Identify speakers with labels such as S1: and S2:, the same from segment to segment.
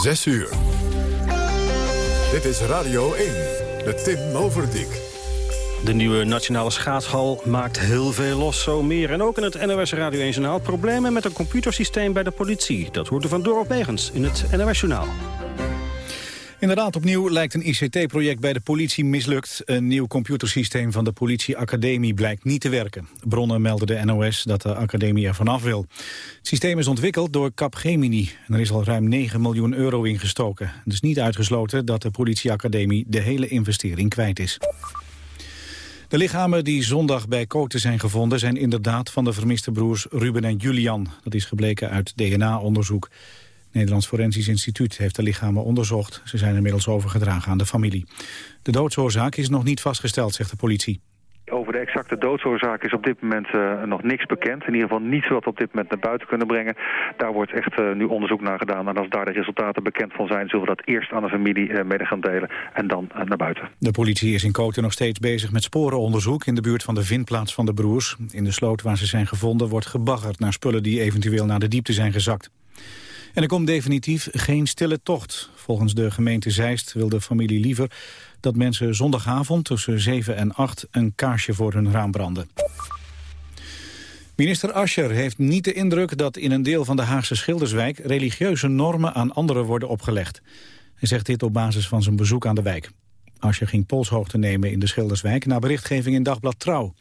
S1: 6 uur. Dit is Radio 1 met Tim Overdijk.
S2: De nieuwe nationale schaatshal maakt heel veel los, zo meer. En ook in het NOS Radio 1 Journaal problemen met een computersysteem bij de politie. Dat hoort er van Dorot Megens in het NOS Journaal. Inderdaad, opnieuw lijkt een ICT-project bij de politie mislukt. Een nieuw computersysteem van de politieacademie blijkt niet te werken. Bronnen melden de NOS dat de academie er vanaf wil. Het systeem is ontwikkeld door Capgemini. En er is al ruim 9 miljoen euro ingestoken. Het is niet uitgesloten dat de politieacademie de hele investering kwijt is. De lichamen die zondag bij Koten zijn gevonden... zijn inderdaad van de vermiste broers Ruben en Julian. Dat is gebleken uit DNA-onderzoek. Het Nederlands Forensisch Instituut heeft de lichamen onderzocht. Ze zijn inmiddels overgedragen aan de familie. De doodsoorzaak is nog niet vastgesteld, zegt de politie.
S3: Over de exacte doodsoorzaak is op dit moment uh, nog niks bekend. In ieder geval niets wat we op dit moment naar buiten kunnen brengen. Daar wordt echt uh, nu onderzoek naar gedaan. En als daar de resultaten bekend van zijn... zullen we dat eerst aan de familie uh, mede gaan delen en dan naar buiten.
S2: De politie is in Koten nog steeds bezig met sporenonderzoek... in de buurt van de vindplaats van de broers. In de sloot waar ze zijn gevonden wordt gebaggerd... naar spullen die eventueel naar de diepte zijn gezakt. En er komt definitief geen stille tocht. Volgens de gemeente Zeist wil de familie liever dat mensen zondagavond tussen 7 en 8 een kaarsje voor hun raam branden. Minister Ascher heeft niet de indruk dat in een deel van de Haagse Schilderswijk religieuze normen aan anderen worden opgelegd. Hij zegt dit op basis van zijn bezoek aan de wijk. Ascher ging polshoogte nemen in de Schilderswijk na berichtgeving in Dagblad Trouw.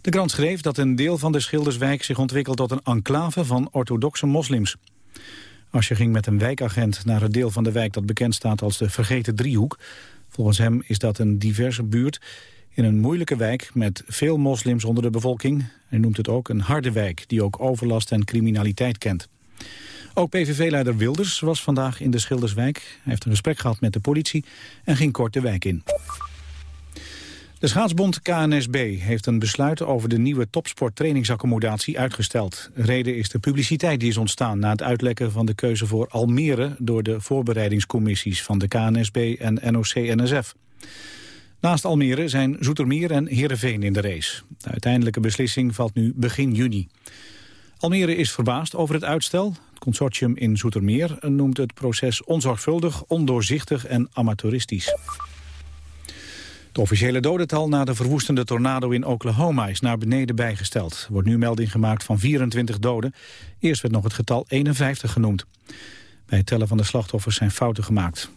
S2: De krant schreef dat een deel van de Schilderswijk zich ontwikkelt tot een enclave van orthodoxe moslims. Asje ging met een wijkagent naar het deel van de wijk dat bekend staat als de Vergeten Driehoek. Volgens hem is dat een diverse buurt in een moeilijke wijk met veel moslims onder de bevolking. Hij noemt het ook een harde wijk die ook overlast en criminaliteit kent. Ook PVV-leider Wilders was vandaag in de Schilderswijk. Hij heeft een gesprek gehad met de politie en ging kort de wijk in. De schaatsbond KNSB heeft een besluit over de nieuwe topsporttrainingsaccommodatie uitgesteld. Reden is de publiciteit die is ontstaan na het uitlekken van de keuze voor Almere door de voorbereidingscommissies van de KNSB en NOC-NSF. Naast Almere zijn Zoetermeer en Heerenveen in de race. De uiteindelijke beslissing valt nu begin juni. Almere is verbaasd over het uitstel. Het consortium in Zoetermeer noemt het proces onzorgvuldig, ondoorzichtig en amateuristisch. Het officiële dodental na de verwoestende tornado in Oklahoma is naar beneden bijgesteld. Er wordt nu melding gemaakt van 24 doden. Eerst werd nog het getal 51 genoemd. Bij het tellen van de slachtoffers zijn fouten gemaakt.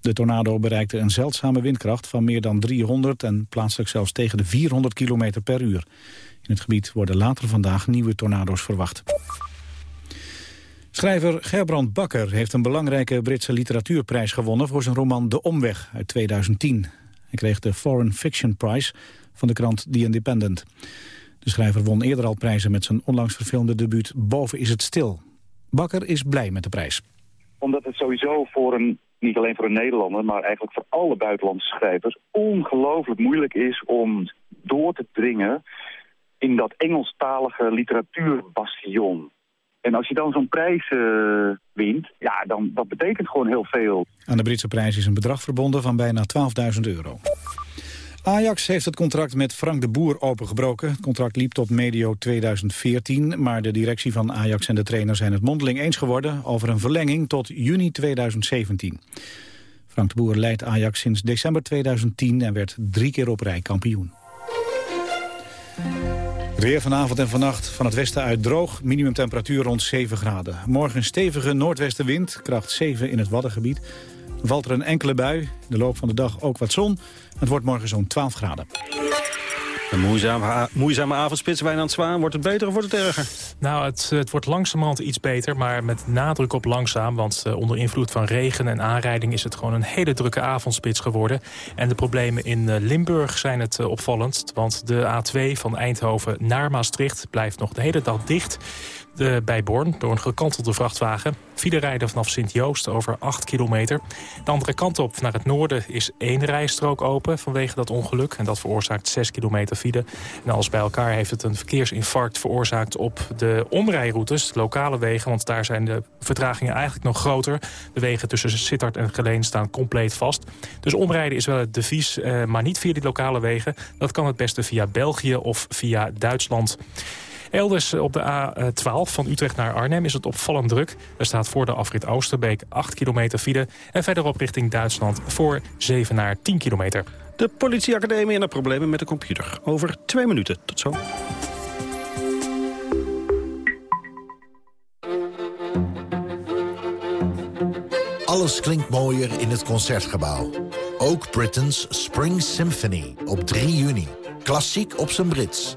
S2: De tornado bereikte een zeldzame windkracht van meer dan 300 en plaatselijk zelfs tegen de 400 km per uur. In het gebied worden later vandaag nieuwe tornado's verwacht. Schrijver Gerbrand Bakker heeft een belangrijke Britse literatuurprijs gewonnen voor zijn roman De Omweg uit 2010. Hij kreeg de Foreign Fiction Prize van de krant The Independent. De schrijver won eerder al prijzen met zijn onlangs verfilmde debuut Boven is het stil. Bakker is blij met de prijs.
S4: Omdat het sowieso voor een, niet alleen voor een Nederlander, maar eigenlijk voor alle buitenlandse schrijvers ongelooflijk moeilijk is om door te dringen in dat Engelstalige literatuurbastion. En als je dan zo'n prijs uh, wint, ja, dan dat betekent gewoon heel veel.
S2: Aan de Britse prijs is een bedrag verbonden van bijna 12.000 euro. Ajax heeft het contract met Frank de Boer opengebroken. Het contract liep tot medio 2014, maar de directie van Ajax en de trainer zijn het mondeling eens geworden over een verlenging tot juni 2017. Frank de Boer leidt Ajax sinds december 2010 en werd drie keer op rij kampioen. Weer vanavond en vannacht van het westen uit droog. Minimumtemperatuur rond 7 graden. Morgen stevige noordwestenwind, kracht 7 in het Waddengebied. Valt er een enkele bui. De loop van de dag ook wat zon. Het wordt morgen zo'n 12 graden. Een moeizame, moeizame avondspits, Wijnand Zwaan. Wordt het beter of wordt het erger?
S5: Nou, het, het wordt langzamerhand iets beter, maar met nadruk op langzaam. Want uh, onder invloed van regen en aanrijding is het gewoon een hele drukke avondspits geworden. En de problemen in uh, Limburg zijn het uh, opvallend. Want de A2 van Eindhoven naar Maastricht blijft nog de hele dag dicht de, bij Born door een gekantelde vrachtwagen. File rijden vanaf Sint-Joost over 8 kilometer. De andere kant op naar het noorden is één rijstrook open vanwege dat ongeluk. En dat veroorzaakt 6 kilometer file. En alles bij elkaar heeft het een verkeersinfarct veroorzaakt op de omrijroutes, de lokale wegen. Want daar zijn de vertragingen eigenlijk nog groter. De wegen tussen Sittard en Geleen staan compleet vast. Dus omrijden is wel het devies, eh, maar niet via die lokale wegen. Dat kan het beste via België of via Duitsland. Elders op de A12 van Utrecht naar Arnhem is het opvallend druk. Er staat voor de afrit Oosterbeek 8 kilometer file... en verderop richting Duitsland voor 7 naar 10 kilometer.
S6: De politieacademie en de problemen met de computer. Over twee minuten. Tot zo.
S4: Alles klinkt mooier in het Concertgebouw. Ook Britain's Spring Symphony op 3 juni. Klassiek op zijn Brits.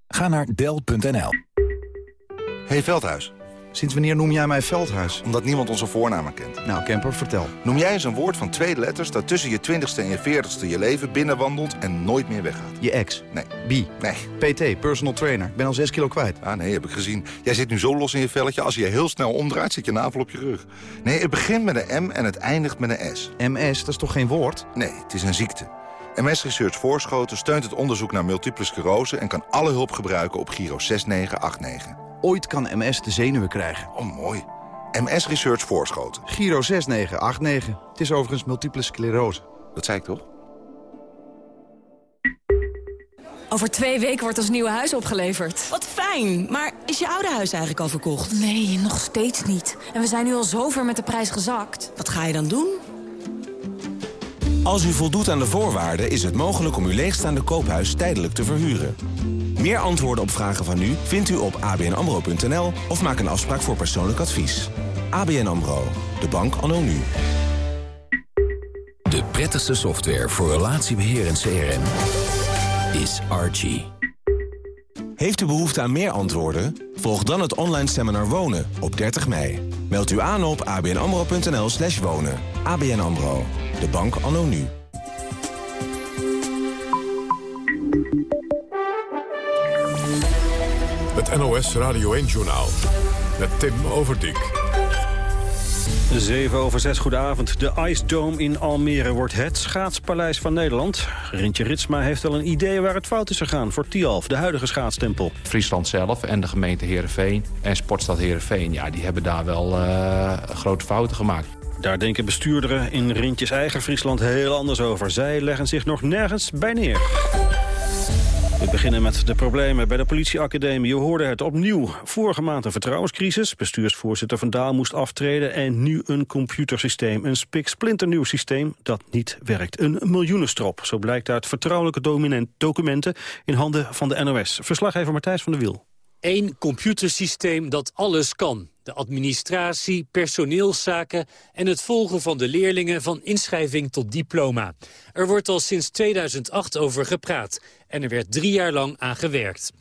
S7: Ga naar Dell.nl.
S8: Hey Veldhuis. Sinds wanneer noem jij mij Veldhuis? Omdat niemand onze voornamen kent. Nou, Kemper, vertel. Noem jij eens een woord van twee letters... dat tussen je twintigste en je veertigste je leven binnenwandelt... en nooit meer weggaat? Je ex. Nee. Bi. Nee. PT, personal trainer. Ik ben al zes kilo kwijt. Ah, nee, heb ik gezien. Jij zit nu zo los in je velletje... als je je heel snel omdraait, zit je navel op je rug. Nee, het begint met een M en het eindigt met een S. MS, dat is toch geen woord? Nee, het is een ziekte. MS Research Voorschoten steunt het onderzoek naar multiple sclerose... en kan alle hulp gebruiken op Giro 6989. Ooit kan MS de zenuwen krijgen. Oh, mooi. MS Research Voorschoten. Giro 6989. Het is overigens multiple sclerose. Dat zei ik toch?
S9: Over twee weken wordt ons nieuwe huis opgeleverd.
S10: Wat fijn, maar is je oude huis eigenlijk al verkocht?
S9: Nee, nog steeds niet. En we zijn nu al zover met de prijs gezakt.
S10: Wat ga je dan doen?
S11: Als u voldoet aan de voorwaarden is het mogelijk om uw leegstaande koophuis tijdelijk te verhuren. Meer antwoorden op vragen van u vindt u op abnamro.nl of maak een afspraak voor persoonlijk advies. ABN AMRO, de bank anno nu.
S12: De prettigste software voor relatiebeheer en CRM is Archie.
S11: Heeft u behoefte aan meer antwoorden? Volg dan het online seminar Wonen op 30 mei. Meld u aan op abnamro.nl slash wonen. ABN AMRO, de bank anno nu.
S13: Het NOS Radio 1-journaal met Tim Overdijk.
S6: 7 over 6, goedenavond. De Ice Dome in Almere wordt het schaatspaleis van Nederland. Rintje Ritsma heeft wel een idee waar het fout is gegaan voor Tialf, de huidige schaatstempel.
S14: Friesland zelf en de gemeente Heerenveen en Sportstad Heerenveen... ja, die hebben daar wel uh, grote fouten gemaakt.
S6: Daar denken bestuurderen in Rintjes eigen Friesland heel anders over. Zij leggen zich nog nergens bij neer. We beginnen met de problemen bij de politieacademie. Je hoorde het opnieuw. Vorige maand een vertrouwenscrisis. Bestuursvoorzitter Van Daal moest aftreden. En nu een computersysteem. Een spiksplinternieuw systeem dat niet werkt. Een miljoenenstrop. Zo blijkt uit vertrouwelijke documenten in handen van de NOS. Verslaggever Matthijs van der Wiel.
S15: Eén computersysteem dat alles kan. De administratie, personeelszaken en het volgen van de leerlingen van inschrijving tot diploma. Er wordt al sinds 2008 over gepraat en er werd drie jaar lang aan gewerkt.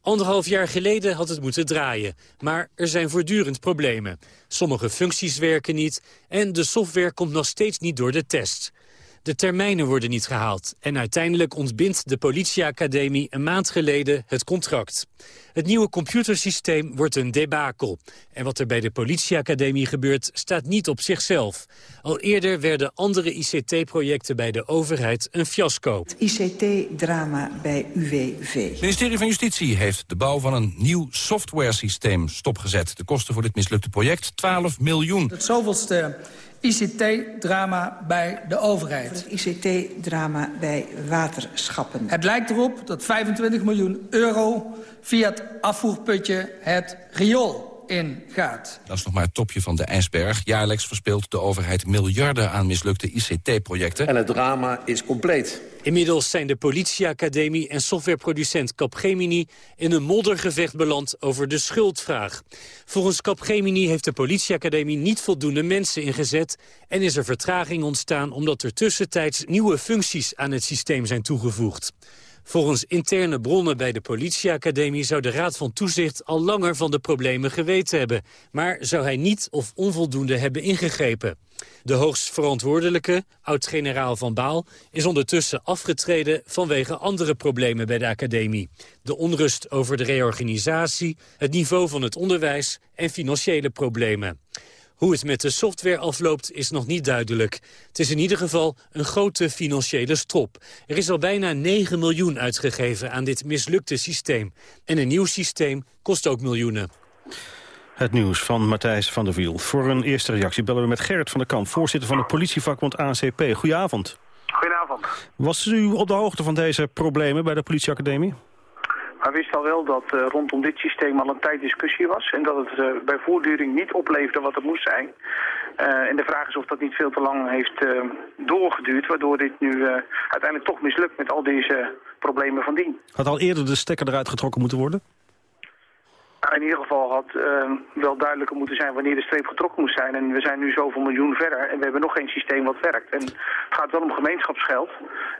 S15: Anderhalf jaar geleden had het moeten draaien, maar er zijn voortdurend problemen. Sommige functies werken niet en de software komt nog steeds niet door de test. De termijnen worden niet gehaald en uiteindelijk ontbindt de politieacademie een maand geleden het contract. Het nieuwe computersysteem wordt een debakel. En wat er bij de politieacademie gebeurt staat niet op zichzelf. Al eerder werden andere ICT-projecten bij de overheid een fiasco.
S16: ICT-drama bij UWV.
S17: Het ministerie van Justitie heeft de bouw van een nieuw software-systeem stopgezet. De kosten voor dit mislukte project 12 miljoen.
S3: Het zoveelste ICT-drama bij de overheid.
S16: ICT-drama bij waterschappen.
S3: Het lijkt erop dat 25 miljoen euro via het afvoerputje het riool ingaat.
S17: Dat is nog maar het topje van de ijsberg. Jaarlijks verspeelt de overheid miljarden aan mislukte ICT-projecten.
S18: En het drama is compleet.
S15: Inmiddels zijn de politieacademie en softwareproducent Capgemini... in een moddergevecht beland over de schuldvraag. Volgens Capgemini heeft de politieacademie niet voldoende mensen ingezet... en is er vertraging ontstaan omdat er tussentijds nieuwe functies aan het systeem zijn toegevoegd. Volgens interne bronnen bij de politieacademie zou de Raad van Toezicht al langer van de problemen geweten hebben. Maar zou hij niet of onvoldoende hebben ingegrepen. De hoogstverantwoordelijke, oud-generaal Van Baal, is ondertussen afgetreden vanwege andere problemen bij de academie. De onrust over de reorganisatie, het niveau van het onderwijs en financiële problemen. Hoe het met de software afloopt is nog niet duidelijk. Het is in ieder geval een grote financiële strop. Er is al bijna 9 miljoen uitgegeven aan dit mislukte systeem. En een nieuw systeem kost ook miljoenen.
S6: Het nieuws van Matthijs van der Wiel. Voor een eerste reactie bellen we met Gerrit van der Kamp... voorzitter van de politievakbond ACP. Goedenavond.
S19: Goedenavond.
S6: Was u op de hoogte van deze problemen bij de politieacademie?
S19: Hij wist al wel dat uh, rondom dit systeem al een tijd discussie was... en dat het uh, bij voortduring niet opleverde wat het moest zijn. Uh, en de vraag is of dat niet veel te lang heeft doorgeduurd... waardoor dit nu uiteindelijk toch mislukt met al deze problemen van dien.
S6: Had al eerder de stekker eruit getrokken moeten worden?
S19: Nou, in ieder geval had uh, wel duidelijker moeten zijn wanneer de streep getrokken moest zijn. En we zijn nu zoveel miljoen verder en we hebben nog geen systeem wat werkt. En het gaat wel om gemeenschapsgeld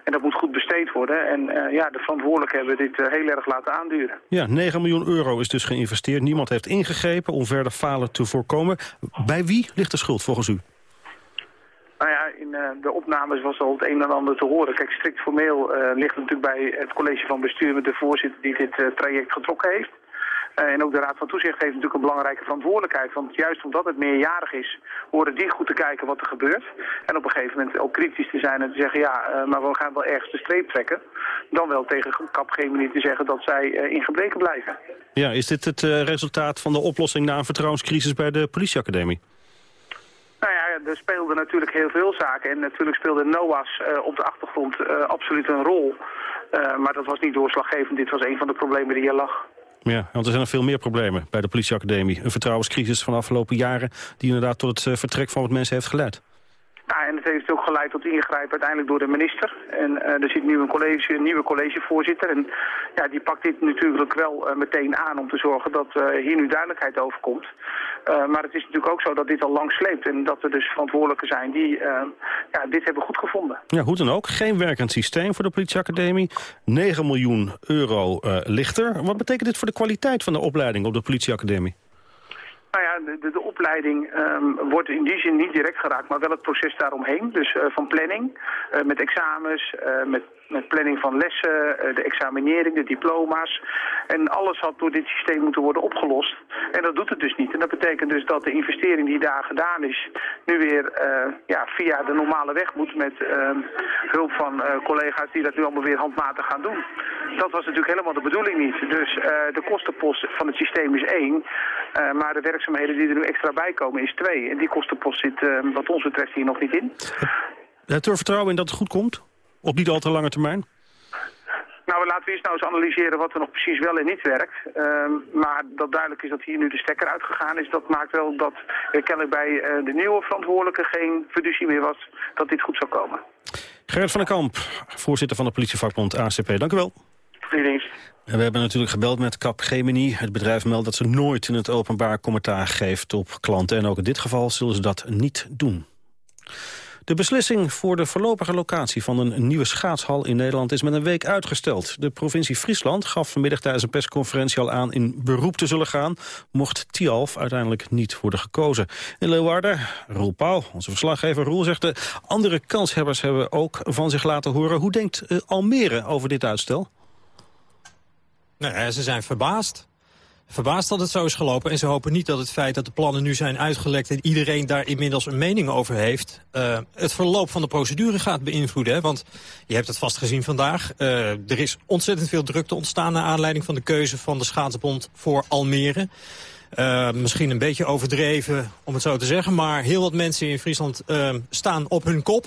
S19: en dat moet goed besteed worden. En uh, ja, de verantwoordelijken hebben dit uh, heel erg laten aanduren.
S6: Ja, 9 miljoen euro is dus geïnvesteerd. Niemand heeft ingegrepen om verder falen te voorkomen. Bij wie ligt de schuld volgens u?
S19: Nou ja, in uh, de opnames was al het een en ander te horen. Kijk, strikt formeel uh, ligt het natuurlijk bij het college van bestuur met de voorzitter die dit uh, traject getrokken heeft. Uh, en ook de Raad van Toezicht heeft natuurlijk een belangrijke verantwoordelijkheid. Want juist omdat het meerjarig is, horen die goed te kijken wat er gebeurt. En op een gegeven moment ook kritisch te zijn en te zeggen... ja, uh, maar we gaan wel ergens de streep trekken. Dan wel tegen Capgemini te zeggen dat zij uh, in gebreken blijven.
S6: Ja, is dit het resultaat van de oplossing na een vertrouwenscrisis bij de politieacademie?
S19: Nou ja, er speelden natuurlijk heel veel zaken. En natuurlijk speelde NOAS uh, op de achtergrond uh, absoluut een rol. Uh, maar dat was niet doorslaggevend. Dit was een van de problemen die hier lag.
S6: Ja, want er zijn nog veel meer problemen bij de politieacademie. Een vertrouwenscrisis van de afgelopen jaren... die inderdaad tot het vertrek van wat mensen heeft geleid.
S19: Ja, en het heeft ook geleid tot ingrijpen uiteindelijk door de minister. En uh, er zit nu een, college, een nieuwe collegevoorzitter. En ja, die pakt dit natuurlijk wel uh, meteen aan om te zorgen dat uh, hier nu duidelijkheid over komt. maar het is natuurlijk ook zo dat dit al lang sleept. En dat er dus verantwoordelijken zijn die ja, dit hebben goed gevonden.
S6: Ja, hoe dan ook. Geen werkend systeem voor de politieacademie. 9 miljoen euro lichter. Wat betekent dit voor de kwaliteit van de opleiding op de politieacademie?
S19: Nou ja, de, de, opleiding um, wordt in die zin niet direct geraakt, maar wel het proces daaromheen. Dus uh, van planning, uh, met examens, uh, met, met planning van lessen, de examinering, de diploma's. En alles had door dit systeem moeten worden opgelost. En dat doet het dus niet. En dat betekent dus dat de investering die daar gedaan is, nu weer ja, via de normale weg moet met ehm, hulp van collega's die dat nu allemaal weer handmatig gaan doen. Dat was natuurlijk helemaal de bedoeling niet. Dus de kostenpost van het systeem is één, maar de werkzaamheden die er nu extra bij komen is twee. En die kostenpost zit wat ons betreft hier nog niet in.
S6: U er vertrouwen in dat het goed komt? Op niet al te lange termijn?
S19: Nou, laten we eerst nou eens analyseren wat er nog precies wel en niet werkt. Uh, maar dat duidelijk is dat hier nu de stekker uitgegaan is, dat maakt wel dat er kennelijk bij uh, de nieuwe verantwoordelijke geen fiducie meer was dat dit goed zou komen.
S6: Gerrit van den Kamp, voorzitter van de politievakbond ACP. Dank u wel. We hebben natuurlijk gebeld met Capgemini. Het bedrijf meldt dat ze nooit in het openbaar commentaar geeft op klanten. En ook in dit geval zullen ze dat niet doen. De beslissing voor de voorlopige locatie van een nieuwe schaatshal in Nederland is met een week uitgesteld. De provincie Friesland gaf vanmiddag tijdens een persconferentie al aan in beroep te zullen gaan, mocht Tialf uiteindelijk niet worden gekozen. In Leeuwarden, Roel Pauw, onze verslaggever Roel, zegt de andere kanshebbers hebben ook van zich laten horen. Hoe denkt uh, Almere over dit uitstel?
S20: Nou, ze zijn verbaasd. Verbaasd dat het zo is gelopen. En ze hopen niet dat het feit dat de plannen nu zijn uitgelekt... en iedereen daar inmiddels een mening over heeft... Uh, het verloop van de procedure gaat beïnvloeden. Hè? Want je hebt het vast gezien vandaag. Uh, er is ontzettend veel drukte ontstaan... naar aanleiding van de keuze van de schaatsbond voor Almere. Uh, misschien een beetje overdreven, om het zo te zeggen... maar heel wat mensen in Friesland staan op hun kop...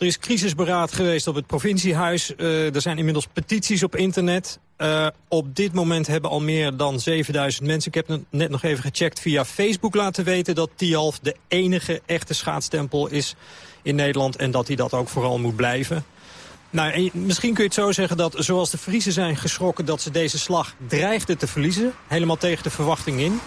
S20: Er is crisisberaad geweest op het provinciehuis. Uh, er zijn inmiddels petities op internet. Uh, op dit moment hebben al meer dan 7000 mensen... ik heb net nog even gecheckt via Facebook laten weten... dat Tialf de enige echte schaatstempel is in Nederland... en dat hij dat ook vooral moet blijven. Nou, en misschien kun je het zo zeggen dat zoals de Friesen zijn geschrokken... dat ze deze slag dreigden te verliezen, helemaal tegen de verwachting in...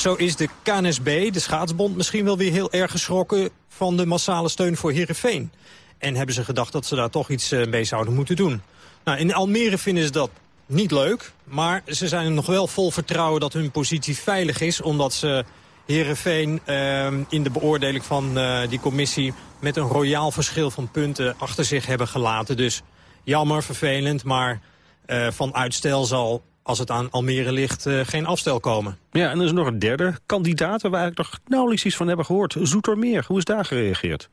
S20: Zo is de KNSB, de schaatsbond, misschien wel weer heel erg geschrokken van de massale steun voor Heerenveen. En hebben ze gedacht dat ze daar toch iets eh, mee zouden moeten doen. Nou, in Almere vinden ze dat niet leuk. Maar ze zijn nog wel vol vertrouwen dat hun positie veilig is. Omdat ze Herenveen uh, in de beoordeling van uh, die commissie... met een royaal verschil van punten achter zich hebben gelaten. Dus jammer, vervelend, maar uh, van uitstel zal als het aan Almere ligt, uh, geen afstel komen.
S6: Ja, en er is nog een derde kandidaat waar we eigenlijk nog nauwelijks iets van hebben gehoord. Zoetermeer, hoe is daar gereageerd?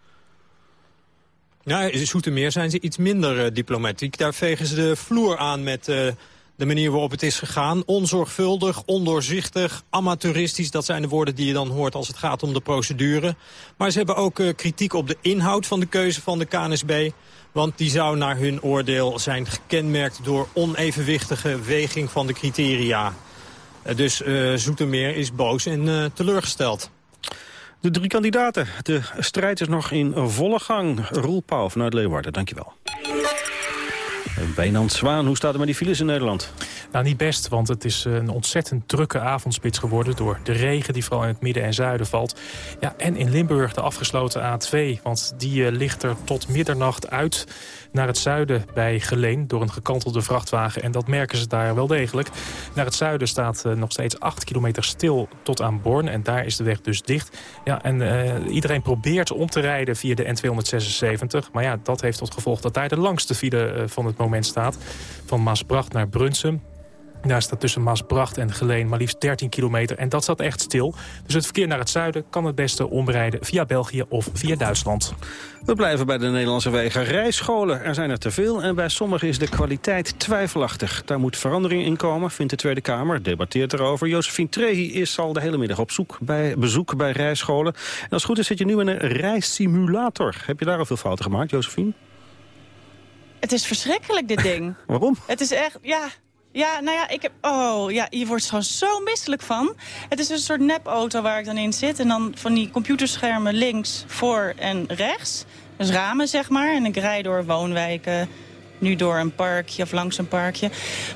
S20: Ja, in Zoetermeer zijn ze iets minder uh, diplomatiek. Daar vegen ze de vloer aan met uh, de manier waarop het is gegaan. Onzorgvuldig, ondoorzichtig, amateuristisch. Dat zijn de woorden die je dan hoort als het gaat om de procedure. Maar ze hebben ook uh, kritiek op de inhoud van de keuze van de KNSB. Want die zou naar hun oordeel zijn gekenmerkt door onevenwichtige weging van de criteria. Dus uh, Zoetermeer is boos en teleurgesteld.
S6: De drie kandidaten. De strijd is nog in volle gang. Roel Pauw vanuit Leeuwarden, dankjewel. Wijnand Zwaan, hoe staat het met die files in Nederland?
S5: Nou, niet best, want het is een ontzettend drukke avondspits geworden... door de regen die vooral in het midden en zuiden valt. Ja, en in Limburg de afgesloten A2, want die uh, ligt er tot middernacht uit naar het zuiden bij Geleen door een gekantelde vrachtwagen. En dat merken ze daar wel degelijk. Naar het zuiden staat uh, nog steeds 8 kilometer stil tot aan Born. En daar is de weg dus dicht. Ja, en uh, iedereen probeert om te rijden via de N276. Maar ja, dat heeft tot gevolg dat daar de langste file uh, van het moment staat. Van Maasbracht naar Brunsum. Daar staat tussen Maasbracht en Geleen maar liefst 13 kilometer. En dat staat echt stil. Dus het verkeer naar het zuiden kan het beste omrijden via België of via Duitsland.
S6: We blijven bij de Nederlandse wegen rijscholen. Er zijn er te veel en bij sommigen is de kwaliteit twijfelachtig. Daar moet verandering in komen, vindt de Tweede Kamer. Debatteert erover. Josephine Trehi is al de hele middag op zoek bij, bezoek bij rijscholen. En als het goed is zit je nu in een rijsimulator. Heb je daar al veel fouten gemaakt, Josephine?
S21: Het is verschrikkelijk, dit ding.
S6: Waarom?
S21: Het is echt, ja, ja, nou ja, ik heb... Oh, ja, je wordt gewoon zo misselijk van. Het is een soort nepauto waar ik dan in zit. En dan van die computerschermen links, voor en rechts. Dus ramen, zeg maar. En ik rij door woonwijken, nu door een parkje of langs een parkje.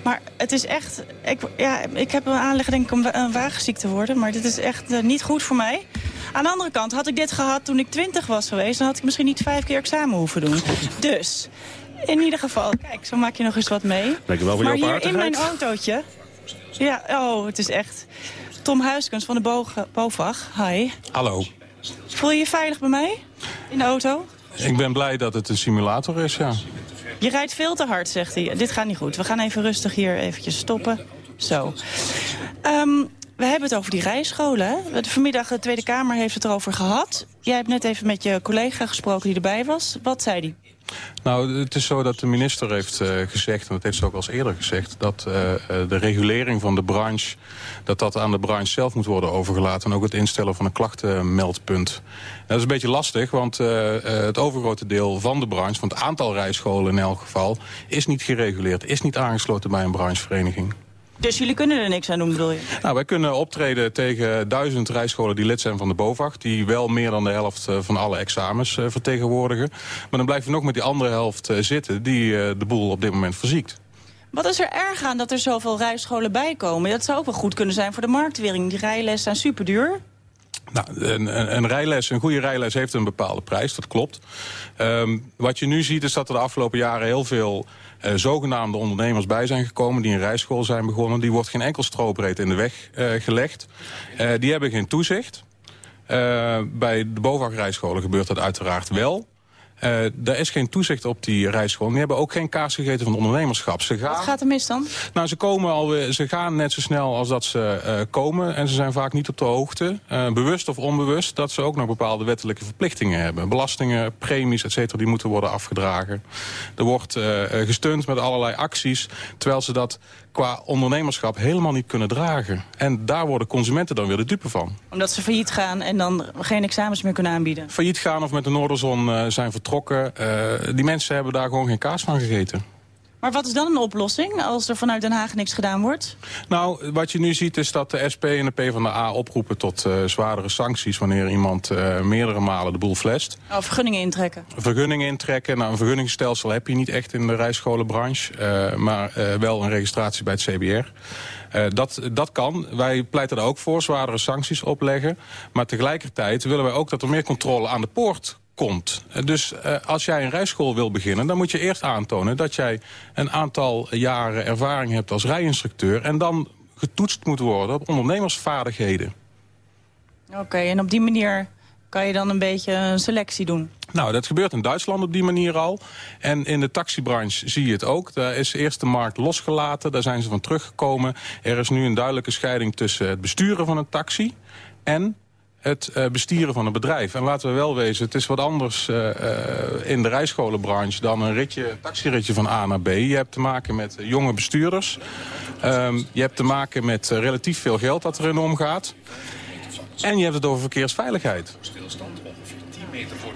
S21: Maar het is echt... Ik, ja, ik heb een aanleg denk ik om een te worden. Maar dit is echt uh, niet goed voor mij. Aan de andere kant, had ik dit gehad toen ik twintig was geweest... dan had ik misschien niet vijf keer examen hoeven doen. Dus... In ieder geval, kijk, zo maak je nog eens wat mee.
S6: Dank wel voor
S21: maar
S6: jouw
S21: hier in mijn autootje... Ja, oh, het is echt... Tom Huiskens van de BOVAG, hi.
S22: Hallo.
S21: Voel je je veilig bij mij in de auto?
S22: Ik ben blij dat het een simulator is, ja.
S21: Je rijdt veel te hard, zegt hij. Dit gaat niet goed. We gaan even rustig hier eventjes stoppen. Zo. Um, we hebben het over die rijscholen. Hè? Vanmiddag de Tweede Kamer heeft het erover gehad. Jij hebt net even met je collega gesproken die erbij was. Wat zei die?
S22: Nou, het is zo dat de minister heeft uh, gezegd, en dat heeft ze ook al eens eerder gezegd... dat uh, de regulering van de branche, dat dat aan de branche zelf moet worden overgelaten... en ook het instellen van een klachtenmeldpunt. Dat is een beetje lastig, want het overgrote deel van de branche... van het aantal rijscholen in elk geval, is niet gereguleerd... is niet aangesloten bij een branchevereniging.
S21: Dus jullie kunnen er niks aan doen, bedoel je?
S22: Nou, wij kunnen optreden tegen duizend rijscholen die lid zijn van de BOVAG... die wel meer dan de helft van alle examens uh, vertegenwoordigen. Maar dan blijven we nog met die andere helft uh, zitten... die de boel op dit moment verziekt.
S21: Wat is er erg aan dat er zoveel rijscholen bij komen? Dat zou ook wel goed kunnen zijn voor de marktwering. Die rijlessen zijn superduur.
S22: Nou, een, een, een, rijles, een goede rijles heeft een bepaalde prijs, dat klopt. Um, wat je nu ziet is dat er de afgelopen jaren heel veel uh, zogenaamde ondernemers bij zijn gekomen... die een rijschool zijn begonnen. Die wordt geen enkel strobreed in de weg uh, gelegd. Uh, die hebben geen toezicht. bij de BOVAG-rijscholen gebeurt dat uiteraard wel. Uh, er is geen toezicht op die rijschool. Die hebben ook geen kaas gegeten van ondernemerschap. Ze gaan,
S21: Wat gaat er mis dan?
S22: Nou, ze, komen alweer, ze gaan net zo snel als dat ze uh, komen. En ze zijn vaak niet op de hoogte, uh, bewust of onbewust... dat ze ook nog bepaalde wettelijke verplichtingen hebben. Belastingen, premies, et cetera, die moeten worden afgedragen. Er wordt gesteund met allerlei acties, terwijl ze dat qua ondernemerschap helemaal niet kunnen dragen. En daar worden consumenten dan weer de dupe van.
S21: Omdat ze failliet gaan en dan geen examens meer kunnen aanbieden?
S22: Failliet gaan of met de Noorderzon uh, zijn vertrokken. Uh, die mensen hebben daar gewoon geen kaas van gegeten.
S21: Maar wat is dan een oplossing als er vanuit Den Haag niks gedaan wordt?
S22: Nou, wat je nu ziet is dat de SP en de PvdA oproepen tot uh, zwaardere sancties... wanneer iemand uh, meerdere malen de boel flest.
S21: Oh, vergunningen intrekken.
S22: Vergunningen intrekken. Nou, een vergunningsstelsel heb je niet echt in de rijscholenbranche. Uh, maar wel een registratie bij het CBR. Uh, dat, dat kan. Wij pleiten er ook voor, zwaardere sancties opleggen. Maar tegelijkertijd willen wij ook dat er meer controle aan de poort komt. Dus eh, als jij een rijschool wil beginnen... dan moet je eerst aantonen dat jij een aantal jaren ervaring hebt als rijinstructeur... en dan getoetst moet worden op ondernemersvaardigheden.
S21: Oké, en op die manier kan je dan een beetje een selectie doen.
S22: Nou, dat gebeurt in Duitsland op die manier al. En in de taxibranche zie je het ook. Daar is eerst de markt losgelaten, daar zijn ze van teruggekomen. Er is nu een duidelijke scheiding tussen het besturen van een taxi... en het uh, bestieren van een bedrijf. En laten we wel wezen, het is wat anders uh, uh, in de rijscholenbranche... dan een ritje, taxiritje van A naar B. Je hebt te maken met jonge bestuurders. Um, je hebt te maken met relatief veel geld dat erin omgaat. En je hebt het over verkeersveiligheid.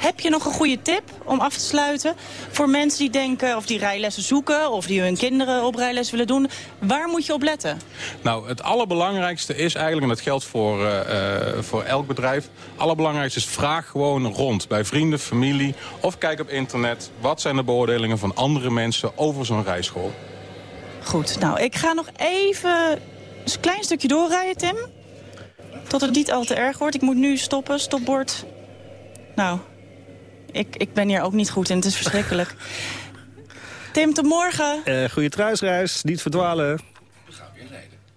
S21: Heb je nog een goede tip om af te sluiten voor mensen die denken of die rijlessen zoeken of die hun kinderen op rijles willen doen? Waar moet je op letten?
S22: Nou, het allerbelangrijkste is eigenlijk, en dat geldt voor, uh, uh, voor elk bedrijf, allerbelangrijkste is vraag gewoon rond bij vrienden, familie of kijk op internet. Wat zijn de beoordelingen van andere mensen over zo'n rijschool?
S21: Goed, nou ik ga nog even een klein stukje doorrijden, Tim. Tot het niet al te erg wordt. Ik moet nu stoppen, stopbord. Nou, ik, ik ben hier ook niet goed in. Het is verschrikkelijk. Tim, tot morgen.
S6: Uh, goeie thuisreis, niet verdwalen.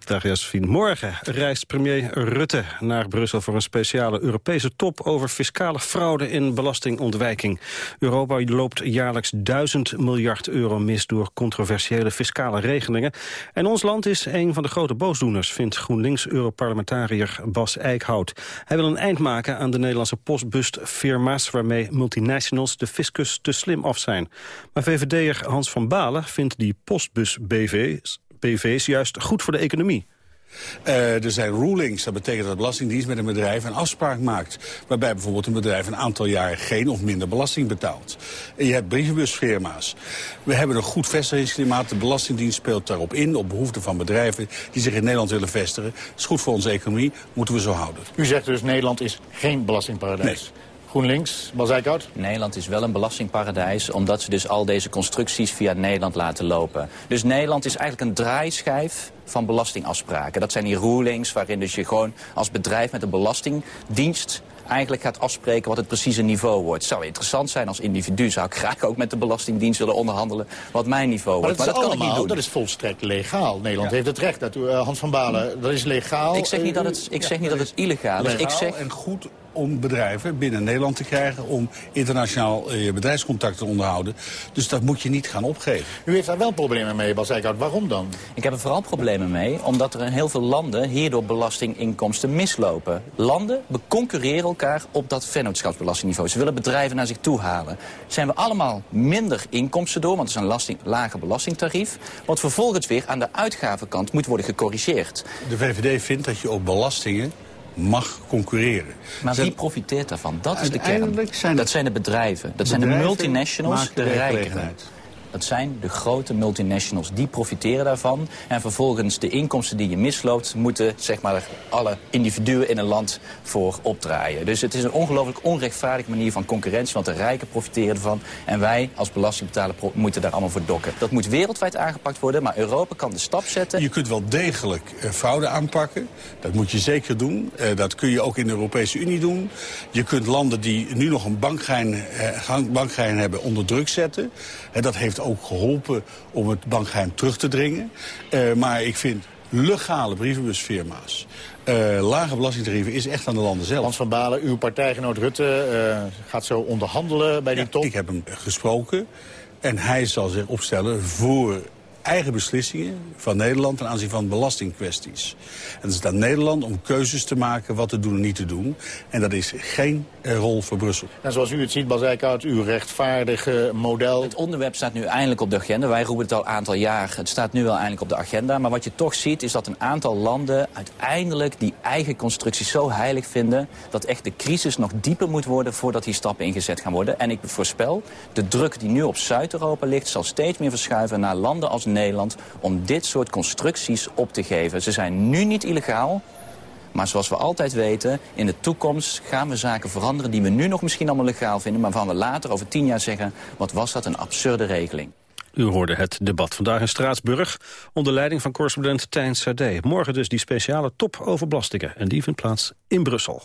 S6: Dag Josephine. Morgen reist premier Rutte naar Brussel voor een speciale Europese top over fiscale fraude en belastingontwijking. Europa loopt jaarlijks duizend miljard euro mis door controversiële fiscale regelingen. En ons land is een van de grote boosdoeners, vindt GroenLinks-Europarlementariër Bas Eickhout. Hij wil een eind maken aan de Nederlandse postbusfirma's waarmee multinationals de fiscus te slim af zijn. Maar VVD'er Hans van Balen vindt die postbus-BV's PV's juist goed voor de economie.
S23: Uh, er zijn rulings, dat betekent dat de Belastingdienst met een bedrijf een afspraak maakt. Waarbij bijvoorbeeld een bedrijf een aantal jaren geen of minder belasting betaalt. En je hebt brievenbusfirma's. We hebben een goed vestigingsklimaat. De Belastingdienst speelt daarop in, op behoeften van bedrijven die zich in Nederland willen vestigen. Dat is goed voor onze economie, moeten we zo houden.
S16: U zegt dus Nederland is geen belastingparadijs?
S23: Nee.
S16: GroenLinks, Bas Eickhout?
S24: Nederland is wel een belastingparadijs... omdat ze dus al deze constructies via Nederland laten lopen. Dus Nederland is eigenlijk een draaischijf van belastingafspraken. Dat zijn die rulings waarin dus je gewoon als bedrijf met een belastingdienst eigenlijk gaat afspreken wat het precieze niveau wordt. Het zou interessant zijn als individu. Zou ik graag ook met de Belastingdienst willen onderhandelen wat mijn niveau wordt.
S16: Maar dat,
S24: maar dat
S16: allemaal,
S24: kan ik niet doen.
S16: Dat is volstrekt legaal. Nederland ja. heeft het recht. Dat, uh, Hans van Balen, dat is legaal.
S24: Ik zeg niet dat het, ik zeg ja, niet dat het illegaal is. Ik zeg...
S23: en goed om bedrijven binnen Nederland te krijgen... om internationaal uh, bedrijfscontacten te onderhouden. Dus dat moet je niet gaan opgeven.
S16: U heeft daar wel problemen mee, Bas Eickhout. Waarom dan?
S24: Ik heb er vooral problemen mee, omdat er in heel veel landen... hierdoor belastinginkomsten mislopen. Landen concurreren elkaar op dat vennootschapsbelastingniveau. Ze willen bedrijven naar zich toe halen. Zijn we allemaal minder inkomsten door, want het is een lasting, lager belastingtarief... wat vervolgens weer aan de uitgavenkant moet worden gecorrigeerd.
S23: De VVD vindt dat je op belastingen mag concurreren.
S24: Maar wie profiteert daarvan? Dat is de kern. Zijn dat zijn de bedrijven. Dat zijn de multinationals, de rijken. Dat zijn de grote multinationals. Die profiteren daarvan. En vervolgens de inkomsten die je misloopt... moeten zeg maar, alle individuen in een land voor opdraaien. Dus het is een ongelooflijk onrechtvaardige manier van concurrentie. Want de rijken profiteren ervan. En wij als belastingbetaler moeten daar allemaal voor dokken. Dat moet wereldwijd aangepakt worden. Maar Europa kan de stap zetten.
S23: Je kunt wel degelijk uh, fraude aanpakken. Dat moet je zeker doen. Uh, dat kun je ook in de Europese Unie doen. Je kunt landen die nu nog een bankgein, uh, bankgein hebben onder druk zetten. En dat heeft ook geholpen om het bankgeheim terug te dringen. Uh, maar ik vind legale brievenbusfirma's... Uh, lage belastingtarieven is echt aan de landen zelf.
S16: Hans van Balen, uw partijgenoot Rutte uh, gaat zo onderhandelen bij die
S23: ja,
S16: top.
S23: Ik heb hem gesproken en hij zal zich opstellen voor eigen beslissingen van Nederland ten aanzien van belastingkwesties. En het is aan Nederland om keuzes te maken wat te doen en niet te doen. En dat is geen rol voor Brussel.
S16: En zoals u het ziet, Bas Eickhout, uw rechtvaardige model...
S24: Het onderwerp staat nu eindelijk op de agenda. Wij roepen het al een aantal jaar. Het staat nu wel eindelijk op de agenda. Maar wat je toch ziet, is dat een aantal landen uiteindelijk die eigen constructies zo heilig vinden... dat echt de crisis nog dieper moet worden voordat die stappen ingezet gaan worden. En ik voorspel, de druk die nu op Zuid-Europa ligt... zal steeds meer verschuiven naar landen als Nederland om dit soort constructies op te geven. Ze zijn nu niet illegaal, maar zoals we altijd weten, in de toekomst gaan we zaken veranderen... die we nu nog misschien allemaal legaal vinden... maar waarvan we later over tien jaar zeggen... wat was dat een absurde regeling.
S6: U hoorde het debat vandaag in Straatsburg... onder leiding van correspondent Tijn Sade. Morgen dus die speciale top over belastingen. En die vindt plaats in Brussel.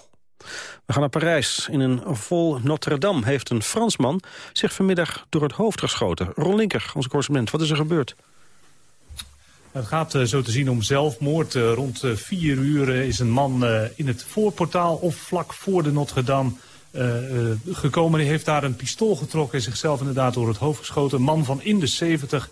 S6: We gaan naar Parijs. In een vol Notre-Dame heeft een Fransman zich vanmiddag door het hoofd geschoten. Ron Linker, onze correspondent, wat is er gebeurd?
S25: Het gaat uh, zo te zien om zelfmoord. Uh, rond uh, vier uur is een man in het voorportaal of vlak voor de Notre-Dame gekomen. Hij heeft daar een pistool getrokken en zichzelf inderdaad door het hoofd geschoten. Een man van in de 70.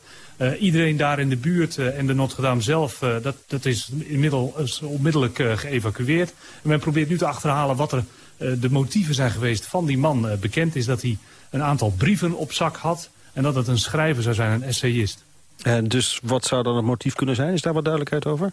S25: iedereen daar in de buurt en de Notre-Dame zelf, dat, dat is inmiddels onmiddellijk geëvacueerd. En men probeert nu te achterhalen wat er de motieven zijn geweest van die man. bekend is dat hij een aantal brieven op zak had en dat het een schrijver zou zijn, een essayist.
S6: En dus wat zou dan het motief kunnen zijn? Is daar wat duidelijkheid over?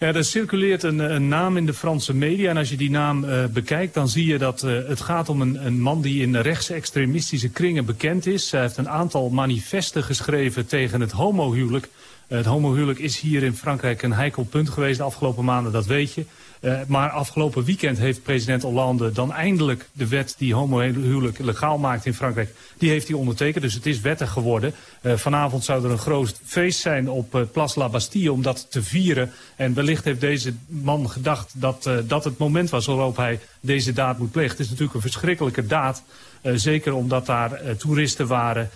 S25: Ja, er circuleert een, een, naam in de Franse media. En als je die naam uh, bekijkt, dan zie je dat uh, het gaat om een, een, man die in rechtsextremistische kringen bekend is. Hij heeft een aantal manifesten geschreven tegen het homohuwelijk. Uh, het homohuwelijk is hier in Frankrijk een heikel punt geweest de afgelopen maanden, dat weet je. Uh, maar afgelopen weekend heeft president Hollande dan eindelijk de wet die homohuwelijk legaal maakt in Frankrijk. Die heeft hij ondertekend, dus het is wettig geworden. Uh, vanavond zou er een groot feest zijn op uh, Place La Bastille om dat te vieren. En wellicht heeft deze man gedacht dat dat het moment was waarop hij deze daad moet plegen. Het is natuurlijk een verschrikkelijke daad. Zeker omdat daar toeristen waren.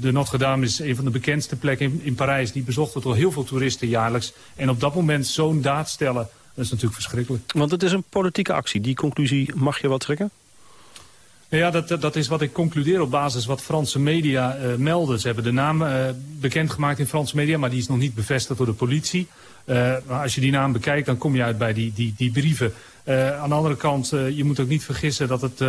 S25: De Notre-Dame is een van de bekendste plekken in, in Parijs. Die bezocht wordt door heel veel toeristen jaarlijks. En op dat moment zo'n daad stellen, dat is natuurlijk verschrikkelijk.
S6: Want het is een politieke actie. Die conclusie mag je wel trekken?
S25: Ja, dat, dat is wat ik concludeer op basis wat Franse media uh, melden. Ze hebben de naam uh, bekendgemaakt in Franse media, maar die is nog niet bevestigd door de politie. Uh, maar als je die naam bekijkt, dan kom je uit bij die, die, die brieven. aan de andere kant, je moet ook niet vergissen dat het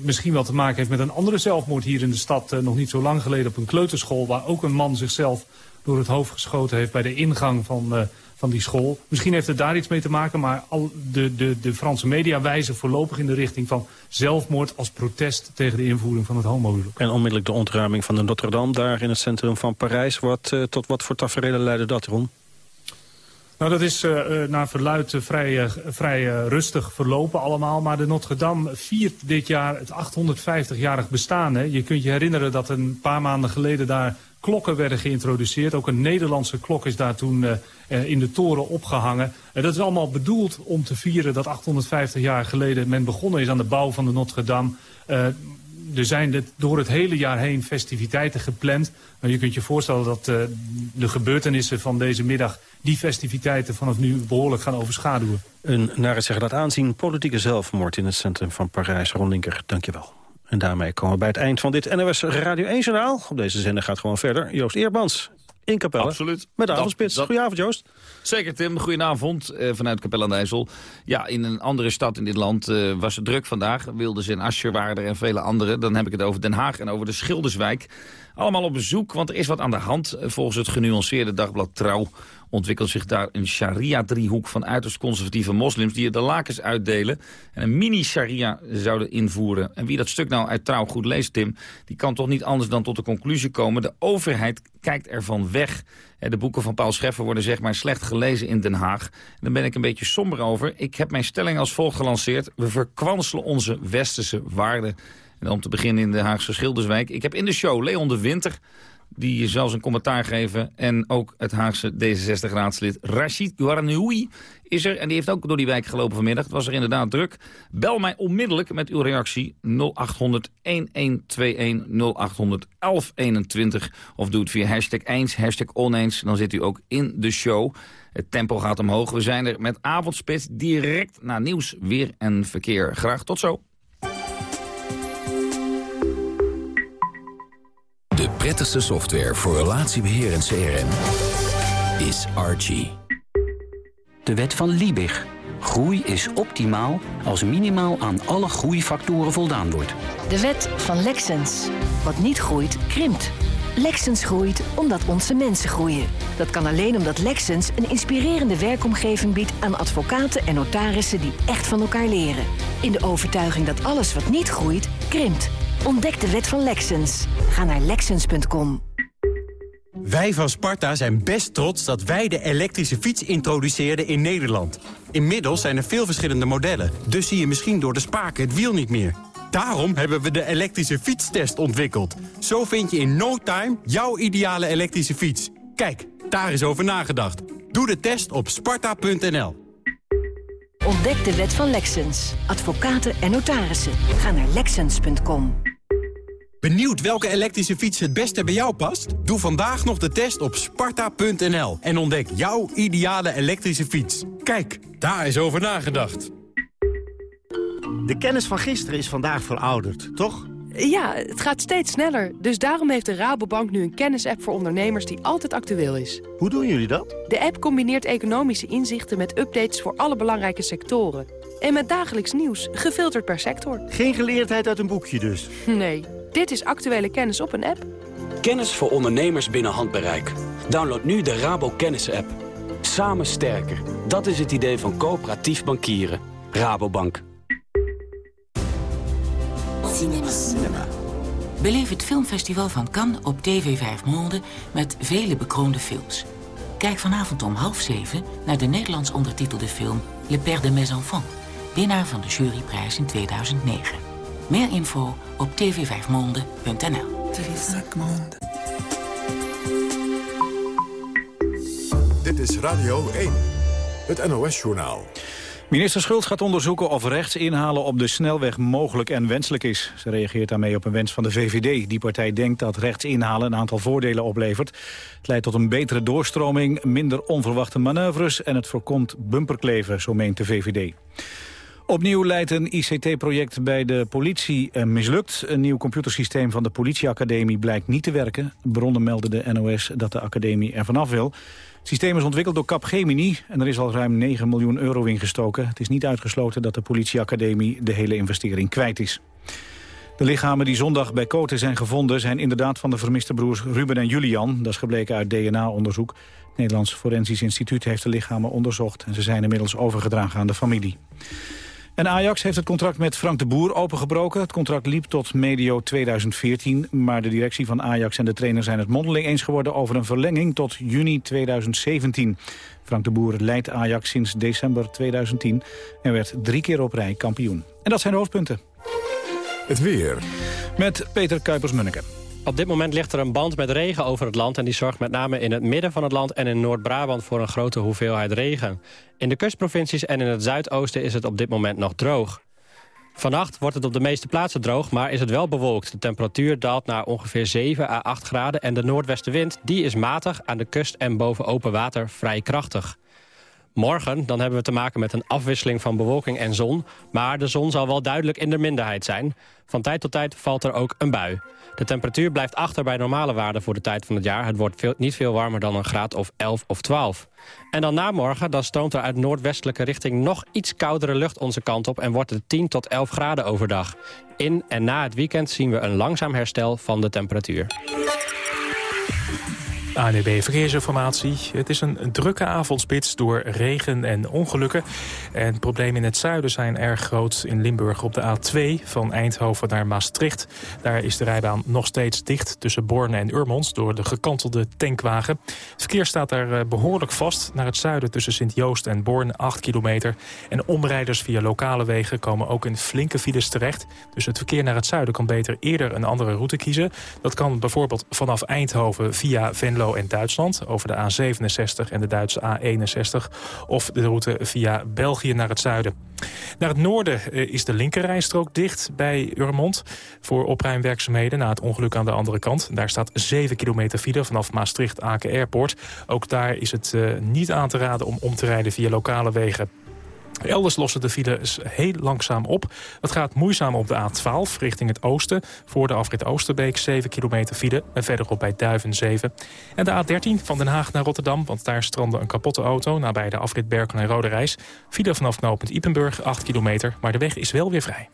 S25: misschien wel te maken heeft met een andere zelfmoord hier in de stad. nog niet zo lang geleden op een kleuterschool, waar ook een man zichzelf door het hoofd geschoten heeft bij de ingang van van die school. Misschien heeft het daar iets mee te maken, maar al de, de, de Franse media wijzen voorlopig in de richting van zelfmoord als protest tegen de invoering van het homohuwelijk.
S6: En onmiddellijk de ontruiming van de Notre-Dame daar in het centrum van Parijs. Wat, uh, tot wat voor tafereelen leidde dat, Ron?
S25: Nou, dat is uh, naar verluid uh, vrij, vrij rustig verlopen allemaal. Maar de Notre-Dame viert dit jaar het 850-jarig bestaan. Hè. Je kunt je herinneren dat een paar maanden geleden daar klokken werden geïntroduceerd. Ook een Nederlandse klok is daar toen uh, in de toren opgehangen. Uh, dat is allemaal bedoeld om te vieren dat 850 jaar geleden men begonnen is aan de bouw van de Notre-Dame. Uh, er zijn door het hele jaar heen festiviteiten gepland. Maar je kunt je voorstellen dat de gebeurtenissen van deze middag... die festiviteiten vanaf nu behoorlijk gaan overschaduwen.
S6: Een, naar het zeggen dat aanzien, politieke zelfmoord in het centrum van Parijs. Ron Linker, dankjewel. En daarmee komen we bij het eind van dit NOS Radio 1-journaal. Op deze zender gaat gewoon verder. Joost Eerbans in Capelle.
S26: Absoluut.
S6: Met de avondspits. Goedenavond, Joost.
S26: Zeker, Tim. Goedenavond uh, vanuit Capelle aan de IJssel. Ja, in een andere stad in dit land uh, was het druk vandaag. Wilders en Ascher waren er en vele anderen. Dan heb ik het over Den Haag en over de Schilderswijk. Allemaal op bezoek, want er is wat aan de hand. Volgens het genuanceerde dagblad Trouw ontwikkelt zich daar een sharia-driehoek van uiterst conservatieve moslims... die er de lakens uitdelen en een mini-sharia zouden invoeren. En wie dat stuk nou uit Trouw goed leest, Tim... die kan toch niet anders dan tot de conclusie komen... de overheid kijkt ervan weg. De boeken van Paul Scheffer worden zeg maar slecht gelezen in Den Haag. Daar ben ik een beetje somber over. Ik heb mijn stelling als volgt gelanceerd. We verkwanselen onze westerse waarden. En om te beginnen in de Haagse Schilderswijk. Ik heb in de show Leon de Winter die zelfs een commentaar geven. En ook het Haagse D66-raadslid Rachid Guaranoui is er. En die heeft ook door die wijk gelopen vanmiddag. Het was er inderdaad druk. Bel mij onmiddellijk met uw reactie 0800 1121 0800 1121. Of doe het via hashtag eens, hashtag oneens. Dan zit u ook in de show. Het tempo gaat omhoog. We zijn er met avondspits direct na nieuws, weer en verkeer. Graag tot zo.
S12: Prettigste software voor relatiebeheer en CRM is Archie.
S27: De wet van Liebig. Groei is optimaal als minimaal aan alle groeifactoren voldaan wordt.
S9: De wet van Lexens. Wat niet groeit, krimpt. Lexens groeit omdat onze mensen groeien. Dat kan alleen omdat Lexens een inspirerende werkomgeving biedt aan advocaten en notarissen die echt van elkaar leren. In de overtuiging dat alles wat niet groeit, krimpt. Ontdek de wet van Lexens. Ga naar Lexens.com.
S28: Wij van Sparta zijn best trots dat wij de elektrische fiets introduceerden in Nederland. Inmiddels zijn er veel verschillende modellen, dus zie je misschien door de spaken het wiel niet meer. Daarom hebben we de elektrische fietstest ontwikkeld. Zo vind je in no time jouw ideale elektrische fiets. Kijk, daar is over nagedacht. Doe de test op sparta.nl.
S9: Ontdek de wet van Lexens. Advocaten en notarissen. Ga naar Lexens.com.
S28: Benieuwd welke elektrische fiets het beste bij jou past? Doe vandaag nog de test op sparta.nl en ontdek jouw ideale elektrische fiets. Kijk, daar is over nagedacht.
S29: De kennis van gisteren is vandaag verouderd, toch?
S30: Ja, het gaat steeds sneller. Dus daarom heeft de Rabobank nu een kennisapp voor ondernemers die altijd actueel is.
S29: Hoe doen jullie dat?
S30: De app combineert economische inzichten met updates voor alle belangrijke sectoren. En met dagelijks nieuws, gefilterd per sector.
S29: Geen geleerdheid uit een boekje dus?
S30: Nee, dit is actuele kennis op een app.
S31: Kennis voor ondernemers binnen handbereik. Download nu de Rabo Kennis app. Samen sterker. Dat is het idee van coöperatief bankieren. Rabobank.
S32: Cinema. Beleef het filmfestival van Cannes op TV 5 Monde met vele bekroonde films. Kijk vanavond om half zeven naar de Nederlands ondertitelde film Le Père de mes enfants, winnaar van de juryprijs in 2009. Meer info op tv5monde.nl.
S13: Dit is Radio 1, het NOS-journaal.
S2: Minister Schultz gaat onderzoeken of rechtsinhalen op de snelweg mogelijk en wenselijk is. Ze reageert daarmee op een wens van de VVD. Die partij denkt dat rechtsinhalen een aantal voordelen oplevert. Het leidt tot een betere doorstroming, minder onverwachte manoeuvres... en het voorkomt bumperkleven, zo meent de VVD. Opnieuw leidt een ICT-project bij de politie eh, mislukt. Een nieuw computersysteem van de politieacademie blijkt niet te werken. Bronnen melden de NOS dat de academie er vanaf wil. Het systeem is ontwikkeld door Capgemini en er is al ruim 9 miljoen euro ingestoken. Het is niet uitgesloten dat de politieacademie de hele investering kwijt is. De lichamen die zondag bij Koten zijn gevonden... zijn inderdaad van de vermiste broers Ruben en Julian. Dat is gebleken uit DNA-onderzoek. Het Nederlands Forensisch Instituut heeft de lichamen onderzocht... en ze zijn inmiddels overgedragen aan de familie. En Ajax heeft het contract met Frank de Boer opengebroken. Het contract liep tot medio 2014, maar de directie van Ajax en de trainer zijn het mondeling eens geworden over een verlenging tot juni 2017. Frank de Boer leidt Ajax sinds december 2010 en werd drie keer op rij kampioen. En dat zijn de hoofdpunten.
S13: Het weer.
S2: Met Peter Kuipers-Munneke.
S33: Op dit moment ligt er een band met regen over het land... en die zorgt met name in het midden van het land en in Noord-Brabant... voor een grote hoeveelheid regen. In de kustprovincies en in het zuidoosten is het op dit moment nog droog. Vannacht wordt het op de meeste plaatsen droog, maar is het wel bewolkt. De temperatuur daalt naar ongeveer 7 à 8 graden... en de noordwestenwind die is matig aan de kust en boven open water vrij krachtig. Morgen dan hebben we te maken met een afwisseling van bewolking en zon... maar de zon zal wel duidelijk in de minderheid zijn. Van tijd tot tijd valt er ook een bui. De temperatuur blijft achter bij normale waarden voor de tijd van het jaar. Het wordt veel, niet veel warmer dan een graad of 11 of 12. En dan na morgen dan stroomt er uit noordwestelijke richting... nog iets koudere lucht onze kant op en wordt het 10 tot 11 graden overdag. In en na het weekend zien we een langzaam herstel van de temperatuur.
S5: ANUB Verkeersinformatie. Het is een drukke avondspits door regen en ongelukken. En problemen in het zuiden zijn erg groot. In Limburg op de A2 van Eindhoven naar Maastricht. Daar is de rijbaan nog steeds dicht tussen Borne en Urmond... door de gekantelde tankwagen. Het verkeer staat daar eh, behoorlijk vast. Naar het zuiden tussen Sint-Joost en Born 8 kilometer. En omrijders via lokale wegen komen ook in flinke files terecht. Dus het verkeer naar het zuiden kan beter eerder een andere route kiezen. Dat kan bijvoorbeeld vanaf Eindhoven via Venlo en Duitsland... over de A67 en de Duitse A61... of de route via België naar het zuiden. Naar het noorden eh, is de linkerrijstrook dicht bij Urmond... voor opruimwerkzaamheden na het ongeluk aan de andere kant. Daar staat 7 kilometer file vanaf Maastricht-Aken Airport. Ook daar is het uh, niet aan te raden om om te rijden via lokale wegen. Elders lossen de files heel langzaam op. Het gaat moeizaam op de A12 richting het oosten. Voor de afrit Oosterbeek 7 kilometer file. En verderop bij Duiven 7. En de A13 van Den Haag naar Rotterdam. Want daar strandde een kapotte auto nabij de afrit Berkel en Rode Reis. File vanaf knooppunt Ipenburg 8 kilometer. Maar de weg is wel weer vrij.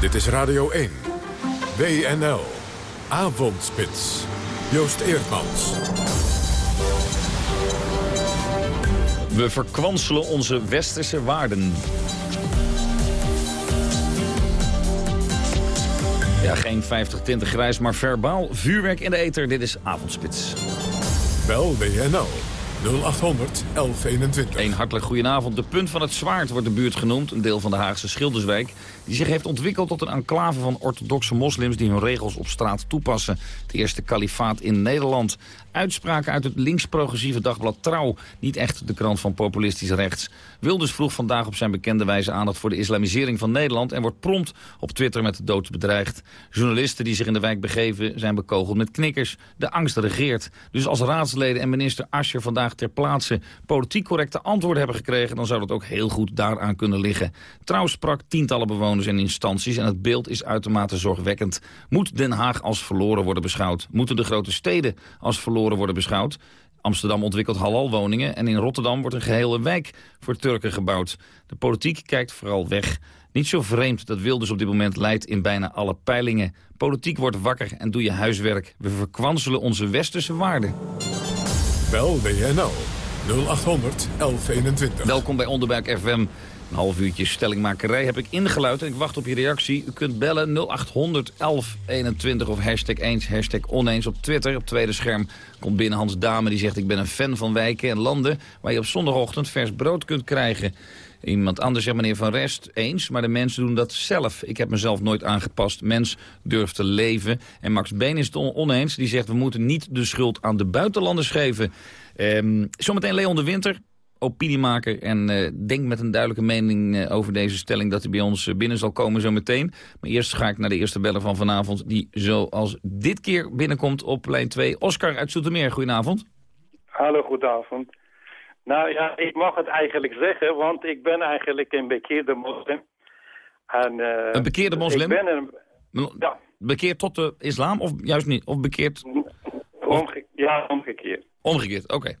S13: Dit is Radio 1. WNL. Avondspits. Joost Eerdmans.
S26: We verkwanselen onze westerse waarden. Ja, geen 50 tinten grijs, maar verbaal vuurwerk in de eter. Dit is Avondspits.
S13: Bel WNL 0800 1121.
S26: Een hartelijk goedenavond. De Punt van het Zwaard wordt de buurt genoemd. Een deel van de Haagse Schilderswijk. Die zich heeft ontwikkeld tot een enclave van orthodoxe moslims... die hun regels op straat toepassen. Het eerste kalifaat in Nederland. Uitspraken uit het links-progressieve dagblad Trouw. Niet echt de krant van populistisch rechts. Wilders vroeg vandaag op zijn bekende wijze aandacht voor de islamisering van Nederland... en wordt prompt op Twitter met de dood bedreigd. Journalisten die zich in de wijk begeven zijn bekogeld met knikkers. De angst regeert. Dus als raadsleden en minister Ascher vandaag ter plaatse... politiek correcte antwoorden hebben gekregen... dan zou dat ook heel goed daaraan kunnen liggen. Trouw sprak tientallen bewoners en instanties... en het beeld is uitermate zorgwekkend. Moet Den Haag als verloren worden beschouwd? Moeten de grote steden als verloren worden beschouwd? Amsterdam ontwikkelt halalwoningen en in Rotterdam wordt een gehele wijk voor Turken gebouwd. De politiek kijkt vooral weg. Niet zo vreemd dat Wilders op dit moment leidt in bijna alle peilingen. Politiek wordt wakker en doe je huiswerk. We verkwanselen onze westerse waarden.
S13: Bel WNL 0800 1121.
S26: Welkom bij Onderbuik FM. Een half uurtje stellingmakerij heb ik ingeluid en ik wacht op je reactie. U kunt bellen 0800 1121 of hashtag eens, hashtag oneens op Twitter. Op tweede scherm komt binnen Hans Dame die zegt ik ben een fan van wijken en landen... waar je op zondagochtend vers brood kunt krijgen. Iemand anders zegt meneer Van Rest eens, maar de mensen doen dat zelf. Ik heb mezelf nooit aangepast. Mens durft te leven. En Max Been is het oneens. Die zegt we moeten niet de schuld aan de buitenlanders geven. Um, zometeen Leon de Winter, opiniemaker en uh, denk met een duidelijke mening uh, over deze stelling dat hij bij ons uh, binnen zal komen zo meteen. Maar eerst ga ik naar de eerste beller van vanavond die zoals dit keer binnenkomt op lijn 2. Oscar uit Zoetermeer, goedenavond.
S34: Hallo, goedenavond. Nou ja, ik mag het eigenlijk zeggen, want ik ben eigenlijk een bekeerde moslim. En,
S26: een bekeerde moslim?
S34: Ik ben een, ja.
S26: Bekeerd tot de islam of juist niet? Of bekeerd...
S34: Omge ja, omgekeerd.
S26: Omgekeerd, oké. Okay.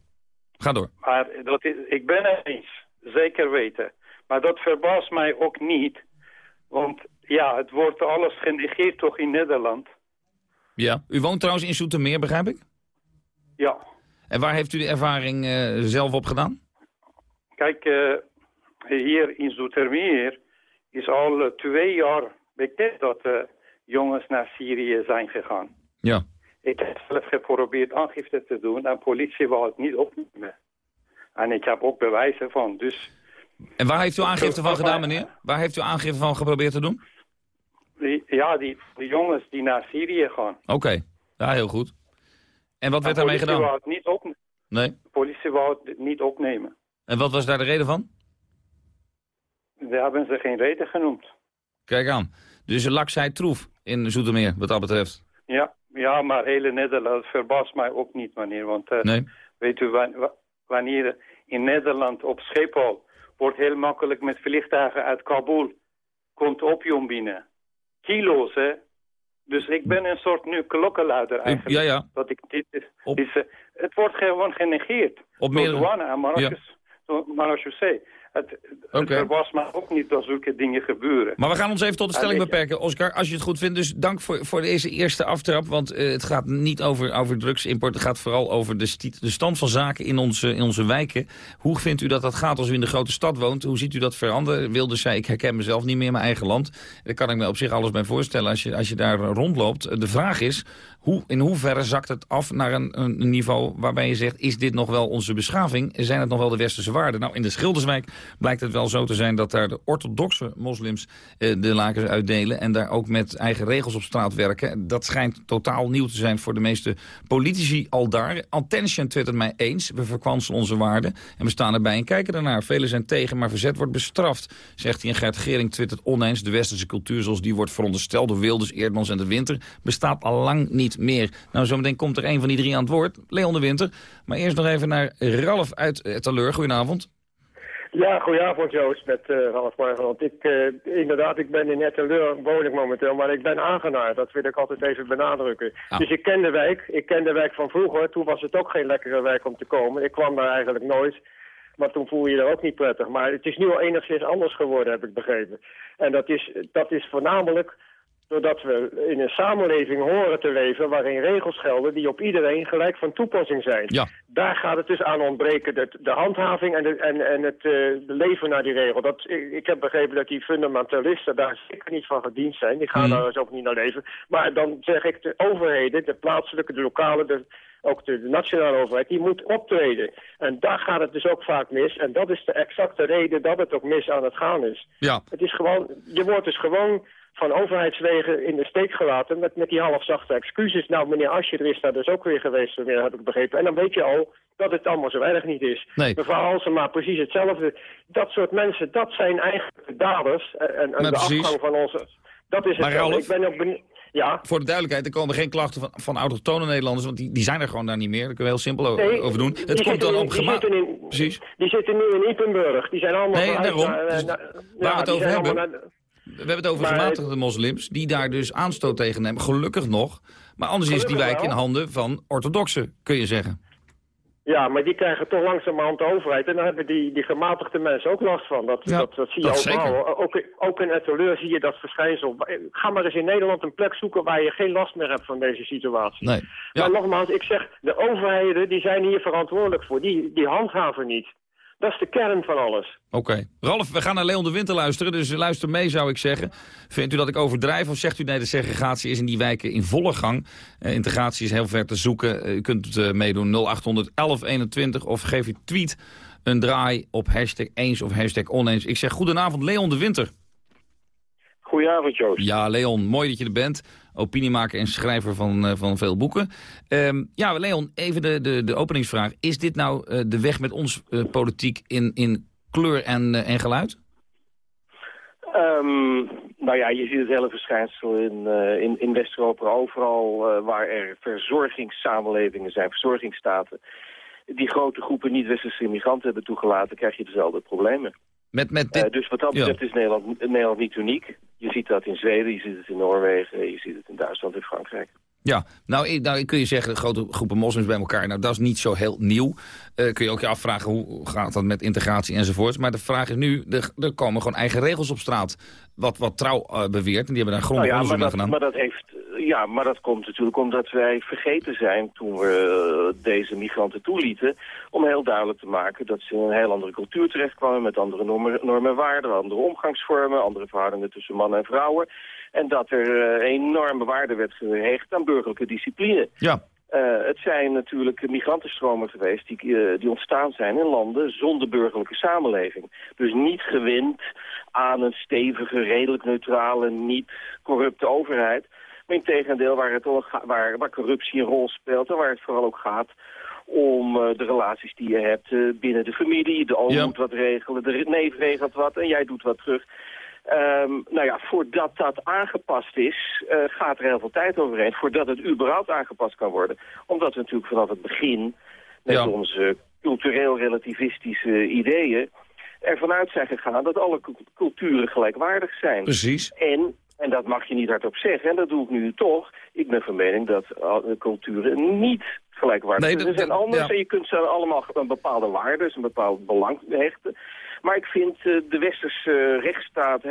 S26: Ga door.
S34: Maar dat is, ik ben het eens, zeker weten. Maar dat verbaast mij ook niet. Want ja, het wordt alles genegeerd toch in Nederland.
S26: Ja, u woont trouwens in Zoetermeer, begrijp ik?
S34: Ja.
S26: En waar heeft u de ervaring uh, zelf op gedaan?
S34: Kijk, uh, hier in Zoetermeer is al twee jaar bekend dat uh, jongens naar Syrië zijn gegaan.
S26: Ja.
S34: Ik heb zelf geprobeerd aangifte te doen en politie wou het niet opnemen. En ik heb ook bewijzen van, dus...
S26: En waar heeft u aangifte van gedaan, meneer? Waar heeft u aangifte van geprobeerd te doen?
S34: Die, ja, die, die jongens die naar Syrië gaan.
S26: Oké, okay. ja, heel goed. En wat werd daarmee gedaan?
S34: Wou het niet opnemen.
S26: Nee?
S34: De politie wou het niet opnemen.
S26: En wat was daar de reden van?
S34: Daar hebben ze geen reden genoemd.
S26: Kijk aan. Dus lak zij troef in Zoetermeer, wat dat betreft?
S34: Ja, ja, maar hele Nederland verbaast mij ook niet, meneer. Want uh,
S26: nee.
S34: weet u, wanneer in Nederland op Schiphol wordt heel makkelijk met vliegtuigen uit Kabul komt opium binnen. Kilo's, hè. Dus ik ben een soort nu klokkenluider eigenlijk.
S26: Ja, ja.
S34: Dat ik dit is, Op... is uh, het wordt gewoon genegeerd.
S26: Op meer...
S34: douane maar als,
S26: Ja.
S34: je, maar als je zegt, het, verbaast mij ook niet dat zulke dingen gebeuren.
S26: Maar we gaan ons even tot de stelling beperken, Oscar, als je het goed vindt. Dus dank voor, voor deze eerste aftrap, want eh, het gaat niet over, over drugsimport. Het gaat vooral over de, de stand van zaken in onze, in onze wijken. Hoe vindt u dat dat gaat als u in de grote stad woont? Hoe ziet u dat veranderen? Wilders zei, ik herken mezelf niet meer in mijn eigen land. Daar kan ik me op zich alles bij voorstellen als je, als je daar rondloopt. De vraag is, hoe, in hoeverre zakt het af naar een, een niveau waarbij je zegt... is dit nog wel onze beschaving? Zijn het nog wel de westerse waarden? Nou, in de Schilderswijk blijkt het wel zo te zijn... dat daar de orthodoxe moslims eh, de lakens uitdelen... en daar ook met eigen regels op straat werken. Dat schijnt totaal nieuw te zijn voor de meeste politici al daar. Attention twittert mij eens. We verkwanselen onze waarden en we staan erbij en kijken ernaar. Velen zijn tegen, maar verzet wordt bestraft. Zegt hij en Gert Gering twittert oneens. De westerse cultuur zoals die wordt verondersteld door Wilders, Eerdmans en de Winter... bestaat al lang niet meer. Nou, zometeen komt er een van die drie aan het woord. Leon de Winter. Maar eerst nog even naar Ralf uit eh, Taleur. Goedenavond.
S35: Ja, goedenavond Joost, met uh, Ralf Margeland. Ik, uh, inderdaad, ik ben in Etteleur, woon ik momenteel, maar ik ben aangenaard. Dat wil ik altijd even benadrukken.
S26: Ah.
S35: Dus ik ken de wijk, ik ken de wijk van vroeger. Toen was het ook geen lekkere wijk om te komen. Ik kwam daar eigenlijk nooit, maar toen voel je je er ook niet prettig. Maar het is nu al enigszins anders geworden, heb ik begrepen. En dat is, dat is voornamelijk doordat we in een samenleving horen te leven waarin regels gelden die op iedereen gelijk van toepassing zijn.
S26: Ja.
S35: Daar gaat het dus aan ontbreken, de, de handhaving en, de, en, en het uh, leven naar die regel. Dat, ik, ik, heb begrepen dat die fundamentalisten daar zeker niet van gediend zijn. Die gaan
S26: Mm.
S35: daar dus ook niet naar leven. Maar dan zeg ik, de overheden, de plaatselijke, de lokale, de, ook de, de nationale overheid, die moet optreden. En daar gaat het dus ook vaak mis. En dat is de exacte reden dat het ook mis aan het gaan is.
S26: Ja.
S35: Het is gewoon, je wordt dus gewoon van overheidswegen in de steek gelaten met, met die halfzachte excuses. Nou, meneer Ascher is daar dus ook weer geweest, heb ik begrepen. En dan weet je al dat het allemaal zo erg niet is.
S26: Nee.
S35: Mevrouw Halsema, precies hetzelfde. Dat soort mensen, dat zijn eigenlijk de daders. En, en de
S26: precies.
S35: afgang van onze... Dat is het.
S26: Ralf?
S35: Ik ben ook benieuwd... Ja,
S26: Voor de duidelijkheid, er komen geen klachten van, van autochtone Nederlanders... want die, die zijn er gewoon daar niet meer. Daar kunnen we heel simpel
S35: Nee,
S26: over doen. Het komt dan
S35: in-
S26: op
S35: die
S26: gemaakt. Precies.
S35: die zitten nu in Ippenburg. Die zijn allemaal...
S26: Nee, daarom. Dus waar
S35: ja,
S26: we het over hebben...
S35: naar-
S26: We hebben het over
S35: Maar-
S26: gematigde moslims... die daar dus aanstoot tegen nemen. Gelukkig nog. Maar anders is die wijk in handen van orthodoxen, kun je zeggen.
S35: Ja, maar die krijgen toch langzamerhand de overheid. En daar hebben die, die gematigde mensen ook last van. Dat,
S26: Ja,
S35: dat, dat zie je
S26: dat
S35: overal. Ook, ook in Etteleur zie je dat verschijnsel. Ga maar eens in Nederland een plek zoeken waar je geen last meer hebt van deze situatie.
S26: Nee.
S35: Maar nogmaals, ik zeg, de overheden die zijn hier verantwoordelijk voor. Die, die handhaven niet. Dat is de kern van alles.
S26: Oké. Ralf, we gaan naar Leon de Winter luisteren, dus luister mee zou ik zeggen. Vindt u dat ik overdrijf of zegt u nee, de segregatie is in die wijken in volle gang? Eh, integratie is heel ver te zoeken. Eh, u kunt uh, meedoen 0800 1121 of geef uw tweet een draai op hashtag eens of hashtag oneens. Ik zeg goedenavond Leon de Winter.
S36: Goedenavond Joost.
S26: Ja, Leon, mooi dat je er bent. Opiniemaker en schrijver van, uh, van veel boeken. Um, ja, Leon, even de, de, de openingsvraag. Is dit nou uh, de weg met ons uh, politiek in, in kleur en, en geluid?
S36: Um, nou ja, je ziet het hele verschijnsel in, in, in West-Europa overal waar er verzorgingssamenlevingen zijn, verzorgingsstaten. Die grote groepen niet-westerse immigranten hebben toegelaten, krijg je dezelfde problemen.
S26: Met, met dit...
S36: uh, dus wat dat betreft ja. is Nederland, Nederland niet uniek. Je ziet dat in Zweden, je ziet het in Noorwegen, je ziet het in Duitsland en Frankrijk.
S26: Ja, nou, nou kun je zeggen, grote groepen moslims bij elkaar, nou dat is niet zo heel nieuw. Uh, kun je ook je afvragen hoe gaat dat met integratie enzovoort. Maar de vraag is nu, er, er komen gewoon eigen regels op straat. Wat, wat trouw uh, beweert, en die hebben daar grondig
S36: nou ja,
S26: onderzoek naar gedaan.
S36: Maar dat, heeft, ja, maar dat komt natuurlijk omdat wij vergeten zijn toen we uh, deze migranten toelieten... om heel duidelijk te maken dat ze in een heel andere cultuur terechtkwamen... met andere normen, normen en waarden, andere omgangsvormen, andere verhoudingen tussen mannen en vrouwen... En dat er uh, enorme waarde werd gehecht aan burgerlijke discipline.
S26: Ja.
S36: Uh, het zijn natuurlijk migrantenstromen geweest die, uh, die ontstaan zijn in landen zonder burgerlijke samenleving. Dus niet gewend aan een stevige, redelijk neutrale, niet corrupte overheid. Maar in tegendeel waar, het, waar, waar corruptie een rol speelt en waar het vooral ook gaat om uh, de relaties die je hebt uh, binnen de familie. De oom ja. moet wat regelen, de neef regelt wat en jij doet wat terug. Um, nou ja, voordat dat aangepast is, uh, gaat er heel veel tijd overheen. Voordat het überhaupt aangepast kan worden. Omdat we natuurlijk vanaf het begin, met ja. onze cultureel relativistische ideeën, ervan uit zijn gegaan dat alle culturen gelijkwaardig zijn.
S26: Precies.
S36: En, en dat mag je niet hardop zeggen, en dat doe ik nu toch. Ik ben van mening dat culturen niet gelijkwaardig zijn. Nee, ze zijn anders ja. en je kunt ze allemaal een bepaalde waarde, een bepaald belang hechten. Maar ik vind uh, de westerse rechtsstaat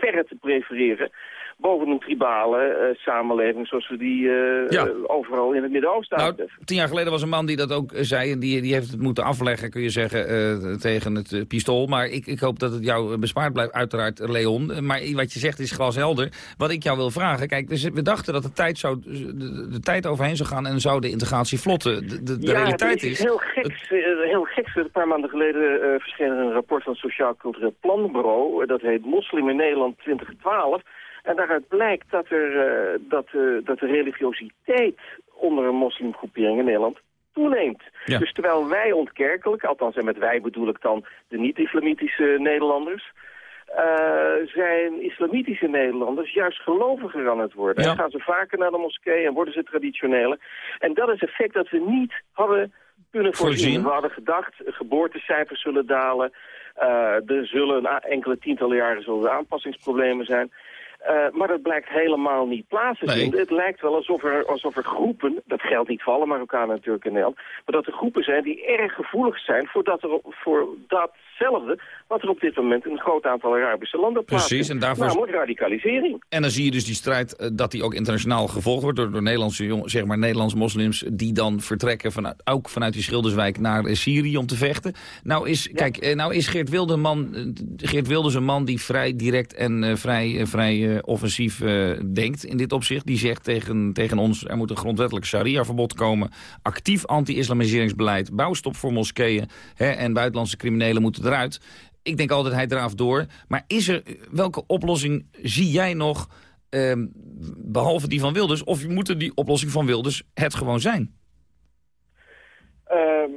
S36: verre te prefereren boven een tribale uh, samenleving zoals we die ja. overal in het Midden-Oosten
S26: nou, Tien jaar geleden was een man die dat ook zei en die, die heeft het moeten afleggen, kun je zeggen, tegen het pistool. Maar ik, ik hoop dat het jou bespaard blijft, uiteraard, Leon. Maar wat je zegt is glashelder. Wat ik jou wil vragen, kijk, we dachten dat de tijd, zou, de, de tijd overheen zou gaan en zou de integratie vlotten. De, de, de
S36: ja,
S26: realiteit
S36: is... heel gek. Heel gek. Een paar maanden geleden verscheen er een rapport van het Sociaal Cultureel Planbureau. Dat heet Moslim in Nederland 2012. En daaruit blijkt dat, er, uh, dat, uh, dat de religiositeit onder een moslimgroepering in Nederland toeneemt. Ja. Dus terwijl wij ontkerkelijk, althans en met wij bedoel ik dan de niet-islamitische Nederlanders... Uh, zijn islamitische Nederlanders juist geloviger aan het worden. Ja. En gaan ze vaker naar de moskee en worden ze traditionele. En dat is effect dat we niet hadden kunnen voorzien. voorzien. We hadden gedacht, geboortecijfers zullen dalen... Uh, er zullen enkele tientallen jaren zullen aanpassingsproblemen zijn. Uh, maar dat blijkt helemaal niet plaats te vinden. Nee. Het lijkt wel alsof er, alsof er groepen, dat geldt niet voor alle Marokkanen natuurlijk in Nederland, maar dat er groepen zijn die erg gevoelig zijn voor, dat er, voor datzelfde wat er op dit moment in een groot aantal Arabische landen plaatsvindt.
S26: Precies, en daarvoor...
S36: Namelijk radicalisering.
S26: En dan zie je dus die strijd, uh, dat die ook internationaal gevolgd wordt door, door Nederlandse, jong, zeg maar, Nederlandse moslims die dan vertrekken vanuit, ook vanuit die Schilderswijk naar uh, Syrië om te vechten. Nou is, ja. kijk, nou is Geert Wilders een man, Geert Wilders een man die vrij direct en vrij, vrij offensief denkt in dit opzicht. Die zegt tegen, tegen ons, er moet een grondwettelijk sharia-verbod komen. Actief anti-islamiseringsbeleid, bouwstop voor moskeeën hè, en buitenlandse criminelen moeten eruit. ik denk altijd hij draaft door. Maar is er, welke oplossing zie jij nog, ehm, behalve die van Wilders... of moeten die oplossing van Wilders het gewoon zijn?
S36: Ehm,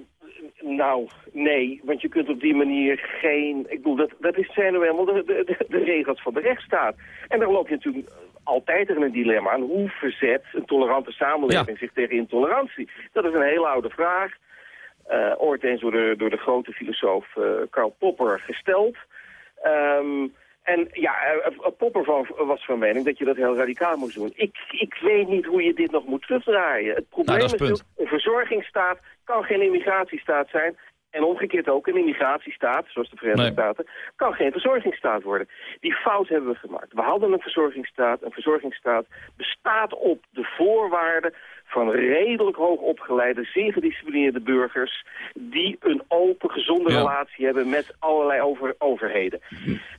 S36: nou, nee, want je kunt op die manier geen... Ik bedoel, dat, dat is, zijn nou helemaal de, de, de regels van de rechtsstaat. En daar loop je natuurlijk altijd in een dilemma aan. Hoe verzet een tolerante samenleving zich tegen intolerantie? Dat is een hele oude vraag. Uh, ooit eens door de, door de grote filosoof uh, Karl Popper gesteld. Um, en ja, uh, Popper was van mening dat je dat heel radicaal moest doen. Ik, ik weet niet hoe je dit nog moet terugdraaien. Het probleem
S26: nou,
S36: is, is een verzorgingsstaat kan geen immigratiestaat zijn. En omgekeerd ook een immigratiestaat, zoals de Verenigde nee. Staten, kan geen verzorgingsstaat worden. Die fout hebben we gemaakt. We hadden een verzorgingsstaat. Een verzorgingsstaat bestaat op de voorwaarden van redelijk hoog opgeleide, zeer gedisciplineerde burgers... die een open, gezonde
S26: Ja.
S36: relatie hebben met allerlei over, overheden.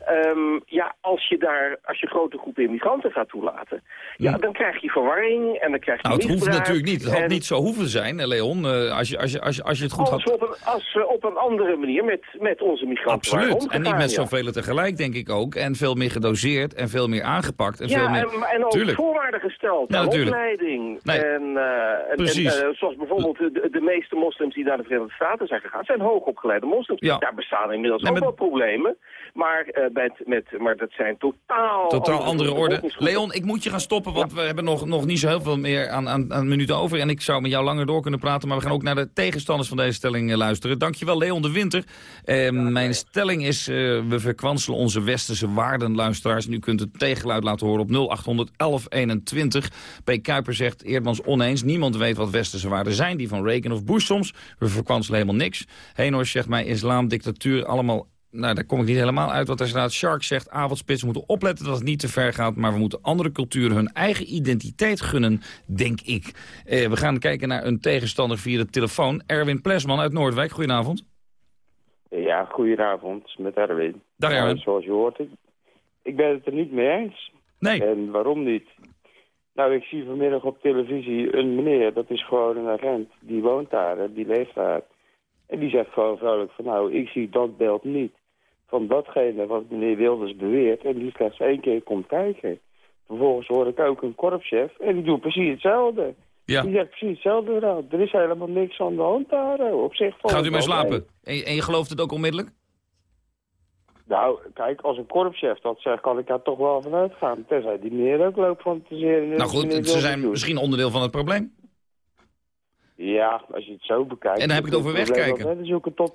S36: Ehm, ja, als je daar, als je grote groepen immigranten gaat toelaten... Ja, dan krijg je verwarring en dan krijg je
S26: Nou, het hoeft natuurlijk niet. Het had
S36: en-
S26: niet zo hoeven zijn, Leon, eh, als, je, als, je, als, je, als je het goed
S36: als
S26: had...
S36: we op een, als we op een andere manier met, met onze migranten
S26: Absoluut. En niet met zoveel tegelijk, denk ik ook. En veel meer gedoseerd en veel meer aangepakt. En
S36: ja,
S26: veel meer...
S36: en, en ook
S26: Tuurlijk.
S36: voorwaarden gesteld
S26: Ja,
S36: aan
S26: natuurlijk.
S36: opleiding.
S26: Nee.
S36: En, eh, en,
S26: Precies.
S36: en, eh, zoals bijvoorbeeld de, de meeste moslims die naar de Verenigde Staten zijn gegaan, zijn hoogopgeleide moslims.
S26: Ja.
S36: Daar bestaan inmiddels
S26: Nee,
S36: ook wel problemen. Maar, eh, met, met, maar dat zijn totaal,
S26: Totaal andere orde. Leon, ik moet je gaan stoppen, want we hebben nog, nog niet zo heel veel meer aan, aan, aan minuten over. En ik zou met jou langer door kunnen praten, maar we gaan ook naar de tegenstanders van deze stelling luisteren. Dankjewel, Leon de Winter. Eh, mijn stelling is, we verkwanselen onze westerse waarden, luisteraars. U kunt het tegengeluid laten horen op 0800 1121. P. Kuiper zegt, Eerdmans oneens. Niemand weet wat westerse waarden zijn, die van Reagan of Bush soms. We verkwanselen helemaal niks. Heenhorst zegt mij, islam, dictatuur, allemaal nou, daar kom ik niet helemaal uit wat er staat. Shark zegt, avondspits moeten opletten dat het niet te ver gaat... maar we moeten andere culturen hun eigen identiteit gunnen, denk ik. Eh, we gaan kijken naar een tegenstander via de telefoon. Erwin Plesman uit Noordwijk, goedenavond.
S37: Ja, goedenavond, met Erwin.
S26: Dag, Erwin.
S37: Nou, zoals je hoort, ik, ik ben het er niet mee eens.
S26: Nee.
S37: En waarom niet? Nou, ik zie vanmiddag op televisie een meneer, dat is gewoon een agent, die woont daar, die leeft daar. En die zegt gewoon vrolijk van, nou, ik zie dat beeld niet. Van datgene wat meneer Wilders beweert en die slechts één keer komt kijken. Vervolgens hoor ik ook een korpschef en die doet precies hetzelfde.
S26: Ja.
S37: Die zegt precies hetzelfde verhaal. Er is helemaal niks aan de hand daar, op zich.
S26: Gaat u maar slapen? En, en je gelooft het ook onmiddellijk?
S37: Nou, kijk, als een korpschef dat zegt, kan ik daar toch wel van uitgaan. Tenzij die meneer ook loopt van te zeer.
S26: Nou goed, ze zijn misschien onderdeel van het probleem.
S37: Ja, als je het zo bekijkt.
S26: En dan heb ik het over wegkijken.
S37: ook een tot...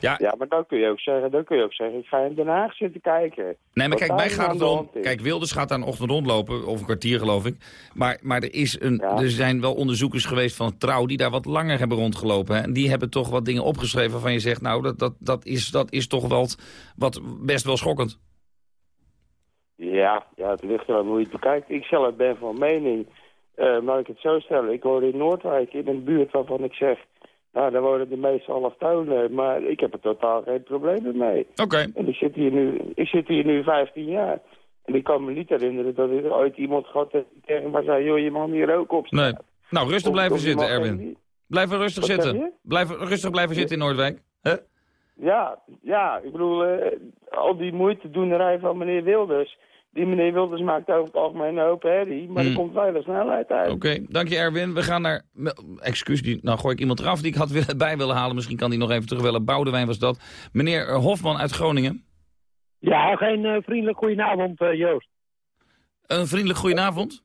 S26: Ja.
S37: ja, maar dan kun je ook zeggen, dan kun je ook zeggen, ik ga in Den Haag zitten kijken.
S26: Nee, maar kijk,
S37: daar
S26: mij
S37: nou
S26: gaat
S37: aan
S26: het
S37: is.
S26: Kijk, Wilders gaat een ochtend rondlopen, of een kwartier geloof ik. Maar, maar er, is een, er zijn wel onderzoekers geweest van Trouw... die daar wat langer hebben rondgelopen. Hè? En die hebben toch wat dingen opgeschreven waarvan je zegt... nou, dat, dat, dat, is, dat is toch wel wat best wel schokkend.
S37: Ja, ja, het ligt eraan hoe je het bekijkt. Ik zelf ben van mening, laat ik het zo stellen. Ik woon in Noordwijk, in een buurt waarvan ik zeg... Nou, daar wonen de meeste allochtonen, maar ik heb er totaal geen problemen mee.
S26: Oké.
S37: En ik zit, hier nu, ik zit hier nu 15 jaar. En ik kan me niet herinneren dat ik ooit iemand gehad heb die tegen me zei... joh, je mag hier ook op
S26: Nee. Nou, rustig blijven
S37: of
S26: zitten, Erwin. Blijf rustig
S37: Wat
S26: zitten. Blijf rustig blijven zitten in Noordwijk. Hè?
S37: Ja, ja, ik bedoel, eh, al die moeitedoenerij van meneer Wilders... Die meneer Wilders maakt over het algemeen een hoop herrie, maar er
S26: Hmm.
S37: komt weinig snelheid uit.
S26: Oké, dank je Erwin. We gaan naar... Excuus, die, nou gooi ik iemand eraf die ik had willen, bij willen halen. Misschien kan die nog even terugbellen. Boudewijn was dat. Meneer eh, Hofman uit Groningen.
S38: Ja, geen eh, vriendelijk goedenavond, eh, Joost.
S26: Een vriendelijk goedenavond.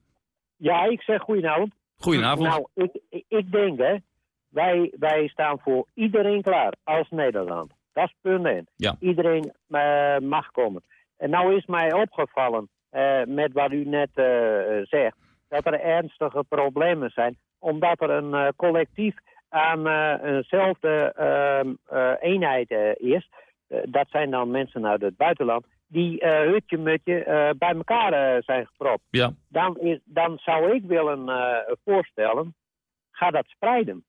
S38: Ja, ik zeg goedenavond.
S26: Goedenavond.
S38: Nou, ik, ik- denk, hè, wij, wij staan voor iedereen klaar als Nederland. Dat is punt één.
S26: Ja.
S38: Iedereen mag komen. En nou is mij opgevallen, eh, met wat u net eh, eh, zegt, dat er ernstige problemen zijn, omdat er een collectief aan eenzelfde ehm, eh, eenheid is. Dat zijn dan mensen uit het buitenland, die hutje-mutje bij elkaar zijn gepropt.
S26: Ja.
S38: Dan, is, dan zou ik willen voorstellen, ga dat spreiden.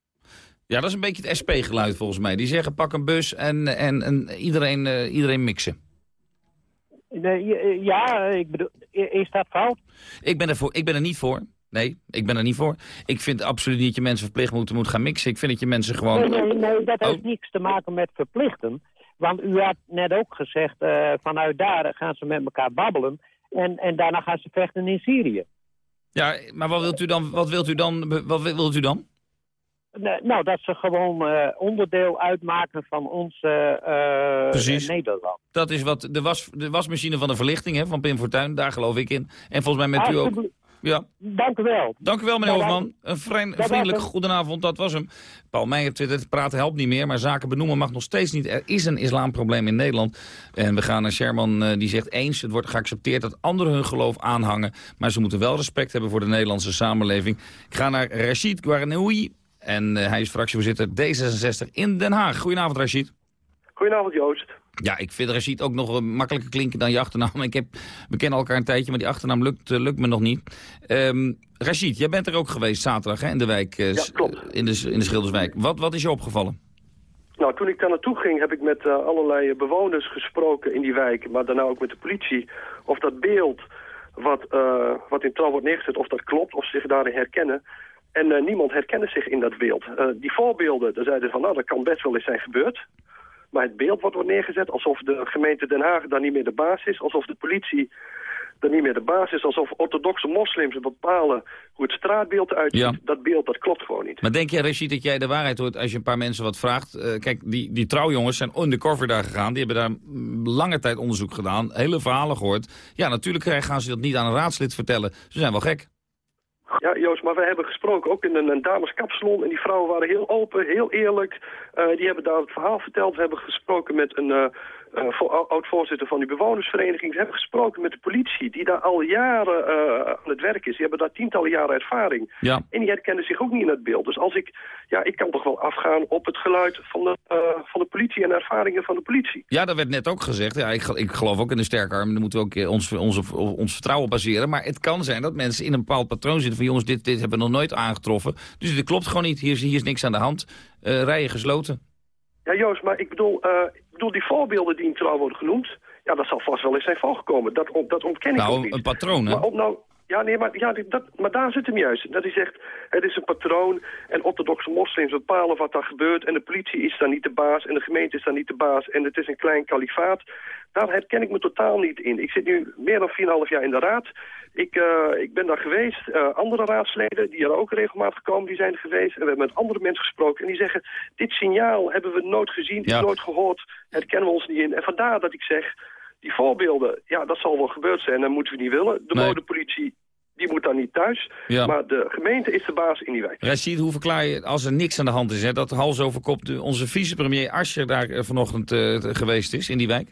S26: Ja, dat is een beetje het SP-geluid volgens mij. Die zeggen pak een bus en, en, en iedereen, iedereen mixen.
S38: Nee, ja, ik bedoel, is dat fout?
S26: Ik ben, er voor, ik ben er niet voor. Nee, ik ben er niet voor. Ik vind absoluut niet dat je mensen verplicht moet, moet gaan mixen. Ik vind dat je mensen gewoon...
S38: Nee, nee, nee, dat heeft
S26: Oh.
S38: niks te maken met verplichten. Want u had net ook gezegd, eh, vanuit daar gaan ze met elkaar babbelen. En, en daarna gaan ze vechten in Syrië.
S26: Ja, maar wat wilt u dan? Wat wilt u dan? Wat wilt u dan?
S38: Nou, dat ze gewoon eh, onderdeel uitmaken van ons eh,
S26: Precies.
S38: Nederland.
S26: Dat is wat de, was, de wasmachine van de verlichting hè, van Pim Fortuyn. Daar geloof ik in. En volgens mij met u ook. Ja.
S38: Dank u wel.
S26: Dank u wel, meneer Hofman. Een vrij-
S38: was
S26: vriendelijk
S38: hem.
S26: goedenavond, dat was hem. Paul Meijer twittert, praten helpt niet meer, maar zaken benoemen mag nog steeds niet. Er is een islamprobleem in Nederland. En we gaan naar Sherman, eh, die zegt eens, het wordt geaccepteerd dat anderen hun geloof aanhangen. Maar ze moeten wel respect hebben voor de Nederlandse samenleving. Ik ga naar Rachid Guaranoui. En eh, hij is fractievoorzitter D66 in Den Haag. Goedenavond, Rachid.
S39: Goedenavond, Joost.
S26: Ja, ik vind Rachid ook nog eh, makkelijker klinken dan je achternaam. Ik heb, we kennen elkaar een tijdje, maar die achternaam lukt, eh, lukt me nog niet. Ehm Rachid, jij bent er ook geweest zaterdag hè, in de wijk, in, de, in de Schilderswijk. Wat, wat is je opgevallen?
S39: Nou, toen ik daar naartoe ging, heb ik met allerlei bewoners gesproken in die wijk, maar daarna ook met de politie, of dat beeld wat, wat in trouw wordt neergezet, of dat klopt, of ze zich daarin herkennen. En eh, niemand herkende zich in dat beeld. Eh, die voorbeelden, daar zeiden ze van, nou, dat kan best wel eens zijn gebeurd. Maar het beeld wordt neergezet, alsof de gemeente Den Haag daar niet meer de baas is, alsof de politie daar niet meer de baas is, alsof orthodoxe moslims bepalen hoe het straatbeeld eruit ziet.
S26: Ja.
S39: Dat beeld, dat klopt gewoon niet.
S26: Maar denk jij, Rachid, dat jij de waarheid hoort als je een paar mensen wat vraagt? Eh, kijk, die, die trouwjongens zijn undercover daar gegaan. Die hebben daar mm, lange tijd onderzoek gedaan, hele verhalen gehoord. Ja, natuurlijk gaan ze dat niet aan een raadslid vertellen. Ze zijn wel gek.
S39: Joost, maar we hebben gesproken ook in een, een dameskapsalon. En die vrouwen waren heel open, heel eerlijk. Eh, die hebben daar het verhaal verteld. We hebben gesproken met een eh, vo- oud-voorzitter van die bewonersvereniging. Hebben gesproken met de politie, die daar al jaren eh, aan het werk is. Die hebben daar tientallen jaren ervaring.
S26: Ja.
S39: En die herkennen zich ook niet in het beeld. Dus als ik, ja, ik kan toch wel afgaan op het geluid van de, eh, van de politie en de ervaringen van de politie.
S26: Ja, dat werd net ook gezegd. Ja, ik, ik geloof ook in de sterke arm. Daar moeten we ook ons, ons, ons vertrouwen baseren. Maar het kan zijn dat mensen in een bepaald patroon zitten van... jongens, dit, dit hebben we nog nooit aangetroffen. Dus dit klopt gewoon niet. Hier, is- hier is niks aan de hand. Eh, rijen gesloten.
S39: Ja, Joost, maar ik bedoel, bedoel die voorbeelden die in trouw worden genoemd... ja, dat zal vast wel eens zijn voorgekomen. Dat, on- dat ontken ik ook
S26: Nou,
S39: niet.
S26: een patroon, hè?
S39: Maar, nou, ja, nee, maar, ja, dat, maar daar zit hem juist. Dat hij zegt, het is een patroon en orthodoxe moslims bepalen wat daar gebeurt... en de politie is daar niet de baas en de gemeente is daar niet de baas... en het is een klein kalifaat. Daar herken ik me totaal niet in. Ik zit nu meer dan 4,5 jaar in de raad. Ik, eh, ik ben daar geweest. Eh, andere raadsleden, die er ook regelmatig komen, die zijn er geweest. En we hebben met andere mensen gesproken. En die zeggen, dit signaal hebben we nooit gezien,
S26: Ja.
S39: nooit gehoord. Herkennen we ons niet in. En vandaar dat ik zeg, die voorbeelden, ja, dat zal wel gebeurd zijn. Dat moeten we niet willen. De
S26: Nee.
S39: modepolitie, die moet daar niet thuis.
S26: Ja.
S39: Maar de gemeente is de baas in die wijk.
S26: Rashid, hoe verklaar je als er niks aan de hand is... Hè, dat hals over kop de, onze vicepremier Ascher daar eh, vanochtend eh, geweest is in die wijk?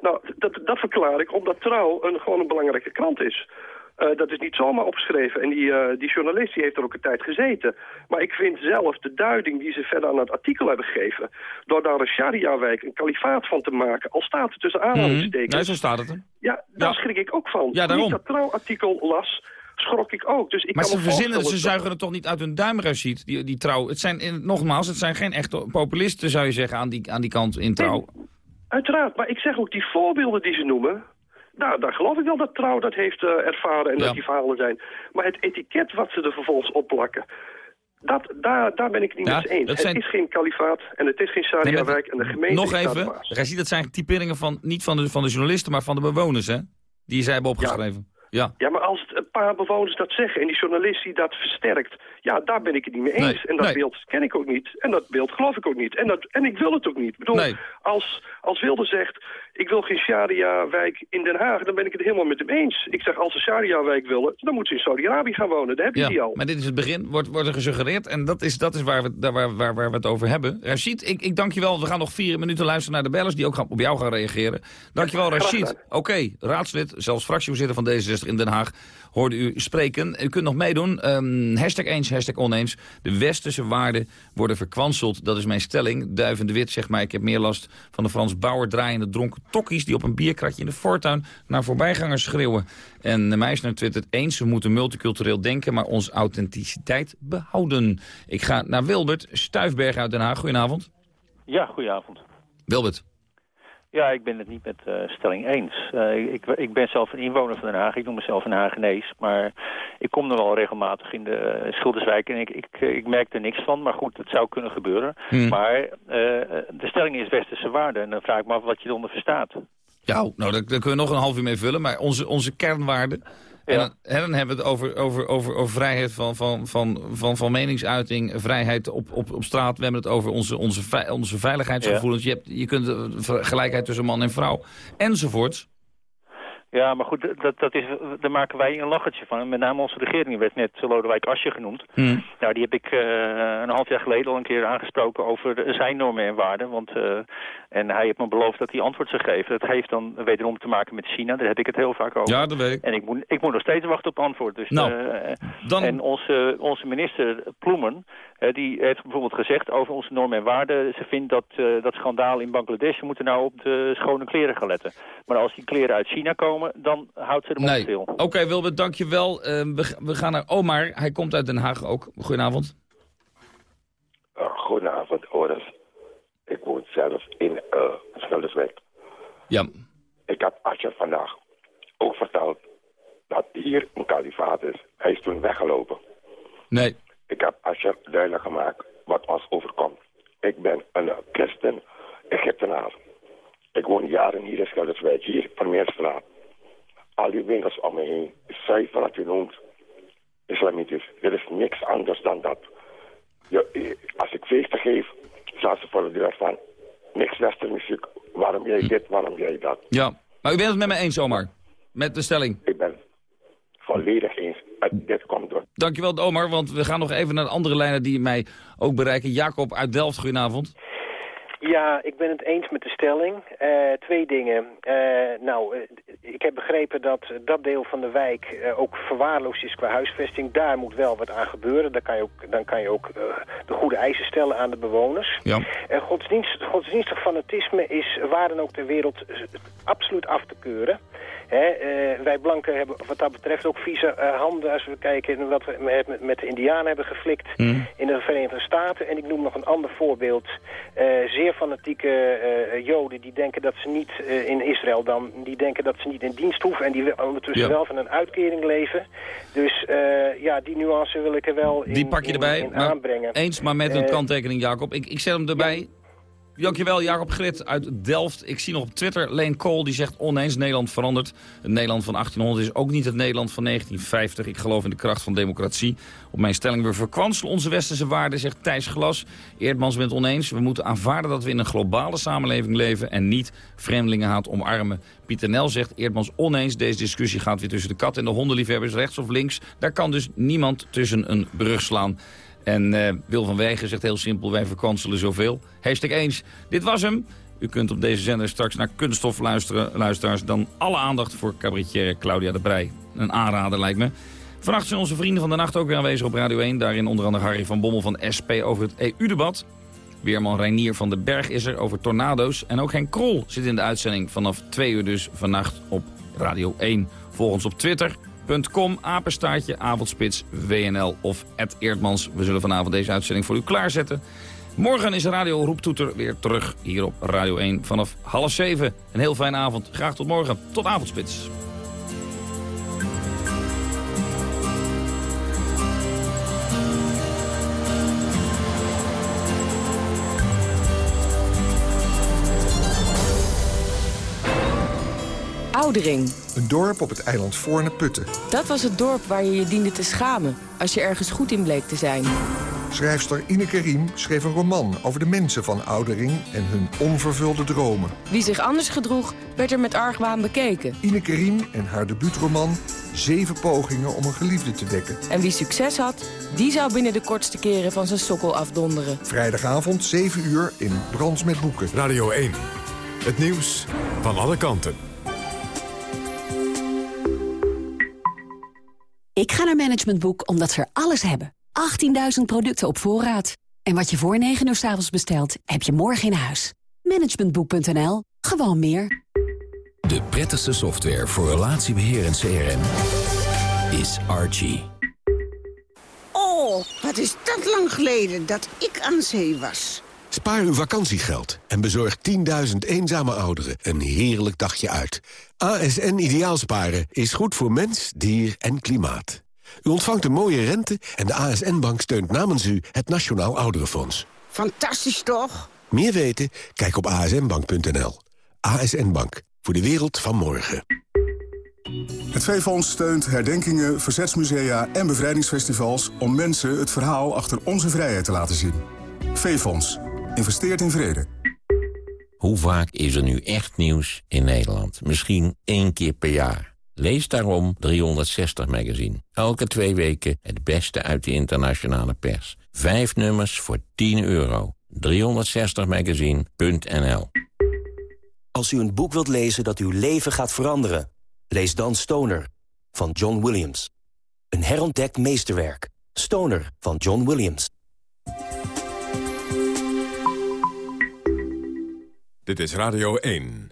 S39: Nou, dat, dat verklaar ik omdat Trouw een, gewoon een belangrijke krant is. Eh, dat is niet zomaar opgeschreven. En die, eh, die journalist die heeft er ook een tijd gezeten. Maar ik vind zelf de duiding die ze verder aan het artikel hebben gegeven... door daar een sharia-wijk, een kalifaat van te maken... al staat het tussen aanhalingstekens...
S26: Mhm. Nee, zo staat het. hè?
S39: Ja, daar schrik ik ook van.
S26: Ja, daarom.
S39: Niet dat Trouw-artikel las, schrok ik ook. Dus ik
S26: Maar
S39: kan
S26: ze verzinnen, ze zuigen het toch niet uit hun duim, Rashid, die, die trouw. Het zijn, in- nogmaals, het zijn geen echte populisten, zou je zeggen, aan die, aan die kant in trouw.
S39: Uiteraard, maar ik zeg ook die voorbeelden die ze noemen... Nou, daar geloof ik wel dat Trouw dat heeft eh, ervaren en
S26: Ja.
S39: dat die verhalen zijn. Maar het etiket wat ze er vervolgens opplakken... Dat, daar, daar ben ik het niet
S26: Ja,
S39: met ze eens.
S26: dat zijn-
S39: Het is geen kalifaat en het is geen
S26: Nee,
S39: Sharia-wijk en de gemeente
S26: Nog even. Rashid, dat zijn typeringen van, niet van de, van de journalisten, maar van de bewoners, hè? Die zij hebben opgeschreven. Ja.
S39: Ja, maar als het een paar bewoners dat zeggen en die journalist die dat versterkt... ja, daar ben ik het niet mee eens.
S26: Nee,
S39: en dat
S26: nee.
S39: beeld ken ik ook niet. En dat beeld geloof ik ook niet. En, dat, en ik wil het ook niet. Ik bedoel,
S26: Nee.
S39: als, als Wilde zegt... ik wil geen Sharia-wijk in Den Haag... dan ben ik het helemaal met hem eens. Ik zeg, als ze Sharia-wijk willen... dan moeten ze in Saudi-Arabië gaan wonen. Daar heb je
S26: Ja,
S39: die al.
S26: maar dit is het begin, wordt, wordt er gesuggereerd. En dat is, dat is waar, we, daar waar, waar, waar we het over hebben. Rashid, ik, ik dank je wel. We gaan nog vier minuten luisteren naar de bellers... die ook gaan, op jou gaan reageren. Dank je wel, Rashid. Oké, raadslid, zelfs fractievoorzitter van D66 in Den Haag... hoorde u spreken. U kunt nog meedoen. Ehm, hashtag eens, hashtag oneens. De westerse waarden worden verkwanseld. Dat is mijn stelling. Duiven de Wit zegt maar... ik heb meer last van de Frans Bauer draaiende dronken tokkies... die op een bierkratje in de voortuin naar voorbijgangers schreeuwen. En de Meisner twittert eens... we moeten multicultureel denken, maar onze authenticiteit behouden. Ik ga naar Wilbert Stuifberg uit Den Haag. Goedenavond.
S40: Ja, goedenavond.
S26: Wilbert.
S40: Ja, ik ben het niet met uh, stelling eens. Uh, ik, ik, ben zelf een inwoner van Den Haag. Ik noem mezelf een Hagenees. Maar ik kom er wel regelmatig in de uh, Schilderswijk. En ik, ik, ik, merk er niks van. Maar goed, het zou kunnen gebeuren. Hmm. Maar de stelling is westerse waarde. En dan vraag ik me af wat je eronder verstaat.
S26: Ja, nou, daar, daar kunnen we nog een half uur mee vullen. Maar onze, onze kernwaarde en dan, dan, hebben we het over, over, over, over vrijheid van, van, van, van, van meningsuiting, vrijheid op, op, op straat. We hebben het over onze, onze, onze veiligheidsgevoelens. Je, hebt, je kunt gelijkheid tussen man en vrouw, enzovoorts.
S40: Ja, maar goed, dat, dat is, daar maken wij een lachertje van. Met name onze regering werd net Lodewijk Asje genoemd. Hmm. Nou, die heb ik uh, een half jaar geleden al een keer aangesproken over zijn normen en waarden. Want, uh, en hij heeft me beloofd dat hij antwoord zou geven. Dat heeft dan wederom te maken met China. Daar heb ik het heel vaak over.
S26: Ja, dat weet ik.
S40: En ik moet, ik moet nog steeds wachten op antwoord. Dus,
S26: nou, uh, dan...
S40: En onze, onze minister Ploemen, die heeft bijvoorbeeld gezegd over onze normen en waarden. Ze vindt dat dat schandaal in Bangladesh, we moeten nou op de schone kleren gaan letten. Maar als die kleren uit China komen, dan houdt ze de mond nee. stil.
S26: Oké, okay, Wilbert, dankjewel. Uh, we, we gaan naar Omar. Hij komt uit Den Haag ook. Goedenavond.
S41: Uh, goedenavond, Oris. Ik woon zelf in uh, Schilderswijk.
S26: Ja.
S41: Ik heb Asje vandaag ook verteld dat hier een kalifaat is. Hij is toen weggelopen.
S26: Nee.
S41: Ik heb Asje duidelijk gemaakt wat ons overkomt. Ik ben een christen Egyptenaar. Ik woon jaren hier in Schilderswijk, hier, Vermeerstraat. Al die winkels om me heen, zuiver wat je noemt, islamitisch. Er is niks anders dan dat. Je, als ik feesten geef, staan ze voor de deur van niks westermuziek. Waarom jij dit, waarom jij dat?
S26: Ja, maar u bent het met me eens, Omar? Met de stelling?
S41: Ik ben volledig eens. Dit komt door.
S26: Dankjewel, Omar, want we gaan nog even naar de andere lijnen die mij ook bereiken. Jacob uit Delft, goedenavond.
S38: Ja, ik ben het eens met de stelling. Uh, twee dingen. Uh, nou, uh, ik heb begrepen dat dat deel van de wijk ook verwaarloosd is qua huisvesting. Daar moet wel wat aan gebeuren. Daar kan je ook, dan kan je ook de goede eisen stellen aan de bewoners.
S26: Ja.
S38: godsdienst, godsdienstig fanatisme is waar dan ook ter wereld absoluut af te keuren. Hè, wij blanken hebben wat dat betreft ook vieze handen als we kijken wat we met, met de indianen hebben geflikt
S26: mm.
S38: in de Verenigde Staten. En ik noem nog een ander voorbeeld. zeer fanatieke joden die denken dat ze niet in Israël dan, die denken dat ze niet in dienst hoeven en die ondertussen ja. wel van een uitkering leven. Dus ja, die nuance wil ik er wel in,
S26: die pak je erbij,
S38: in, in aanbrengen.
S26: Eens, maar met een kanttekening Jacob. Ik, ik zet hem erbij. Ja. Dankjewel, Jacob Grit uit Delft. Ik zie nog op Twitter Leen Kool, die zegt oneens Nederland verandert. Het Nederland van 1800 is ook niet het Nederland van 1950. Ik geloof in de kracht van democratie. Op mijn stelling, we verkwanselen onze westerse waarden, zegt Thijs Glas. Eerdmans bent oneens. We moeten aanvaarden dat we in een globale samenleving leven... en niet vreemdelingenhaat omarmen. Pieter Nel zegt, Eerdmans oneens. Deze discussie gaat weer tussen de kat en de hondenliefhebbers, rechts of links. Daar kan dus niemand tussen een brug slaan. En uh, Wil van Wegen zegt heel simpel, wij verkanselen zoveel. Hashtag eens. Dit was hem. U kunt op deze zender straks naar Kunststof luisteren, luisteraars. Dan alle aandacht voor cabaretier Claudia de Brij. Een aanrader lijkt me. Vannacht zijn onze vrienden van de nacht ook weer aanwezig op Radio 1. Daarin onder andere Harry van Bommel van SP over het EU-debat. Weerman Reinier van den Berg is er over tornado's. En ook Henk Krol zit in de uitzending vanaf 2 uur dus vannacht op Radio 1. Volg ons op Twitter, Com, apenstaartje, avondspits, WNL of Ed Eerdmans. We zullen vanavond deze uitzending voor u klaarzetten. Morgen is Radio Roeptoeter weer terug hier op Radio 1 vanaf half 7. Een heel fijne avond. Graag tot morgen. Tot avondspits.
S42: Oudering.
S43: Een dorp op het eiland Voorne Putten.
S42: Dat was het dorp waar je je diende te schamen als je ergens goed in bleek te zijn.
S43: Schrijfster Ineke Riem schreef een roman over de mensen van Oudering en hun onvervulde dromen.
S42: Wie zich anders gedroeg, werd er met argwaan bekeken.
S43: Ineke Riem en haar debuutroman Zeven pogingen om een geliefde te wekken.
S42: En wie succes had, die zou binnen de kortste keren van zijn sokkel afdonderen.
S43: Vrijdagavond 7 uur in Brands met Boeken.
S13: Radio 1. Het nieuws van alle kanten.
S9: Ik ga naar Management Boek omdat ze er alles hebben. 18.000 producten op voorraad. En wat je voor 9 uur s avonds bestelt, heb je morgen in huis. Managementboek.nl. Gewoon meer.
S12: De prettigste software voor relatiebeheer en CRM is Archie.
S11: Oh, wat is dat lang geleden dat ik aan zee was. Spaar uw vakantiegeld en bezorg 10.000 eenzame ouderen een heerlijk dagje uit. ASN Ideaalsparen is goed voor mens, dier en klimaat. U ontvangt een mooie rente en de ASN-bank steunt namens u het Nationaal Ouderenfonds.
S41: Fantastisch toch?
S11: Meer weten? Kijk op asnbank.nl. ASN Bank, voor de wereld van morgen.
S43: Het V-Fonds steunt herdenkingen, verzetsmusea en bevrijdingsfestivals... om mensen het verhaal achter onze vrijheid te laten zien. V-Fonds. Investeert in vrede.
S44: Hoe vaak is er nu echt nieuws in Nederland? Misschien één keer per jaar. Lees daarom 360 Magazine. Elke twee weken het beste uit de internationale pers. Vijf nummers voor 10 euro. 360magazine.nl
S45: Als u een boek wilt lezen dat uw leven gaat veranderen... lees dan Stoner van John Williams. Een herontdekt meesterwerk. Stoner van John Williams.
S13: Dit is Radio 1.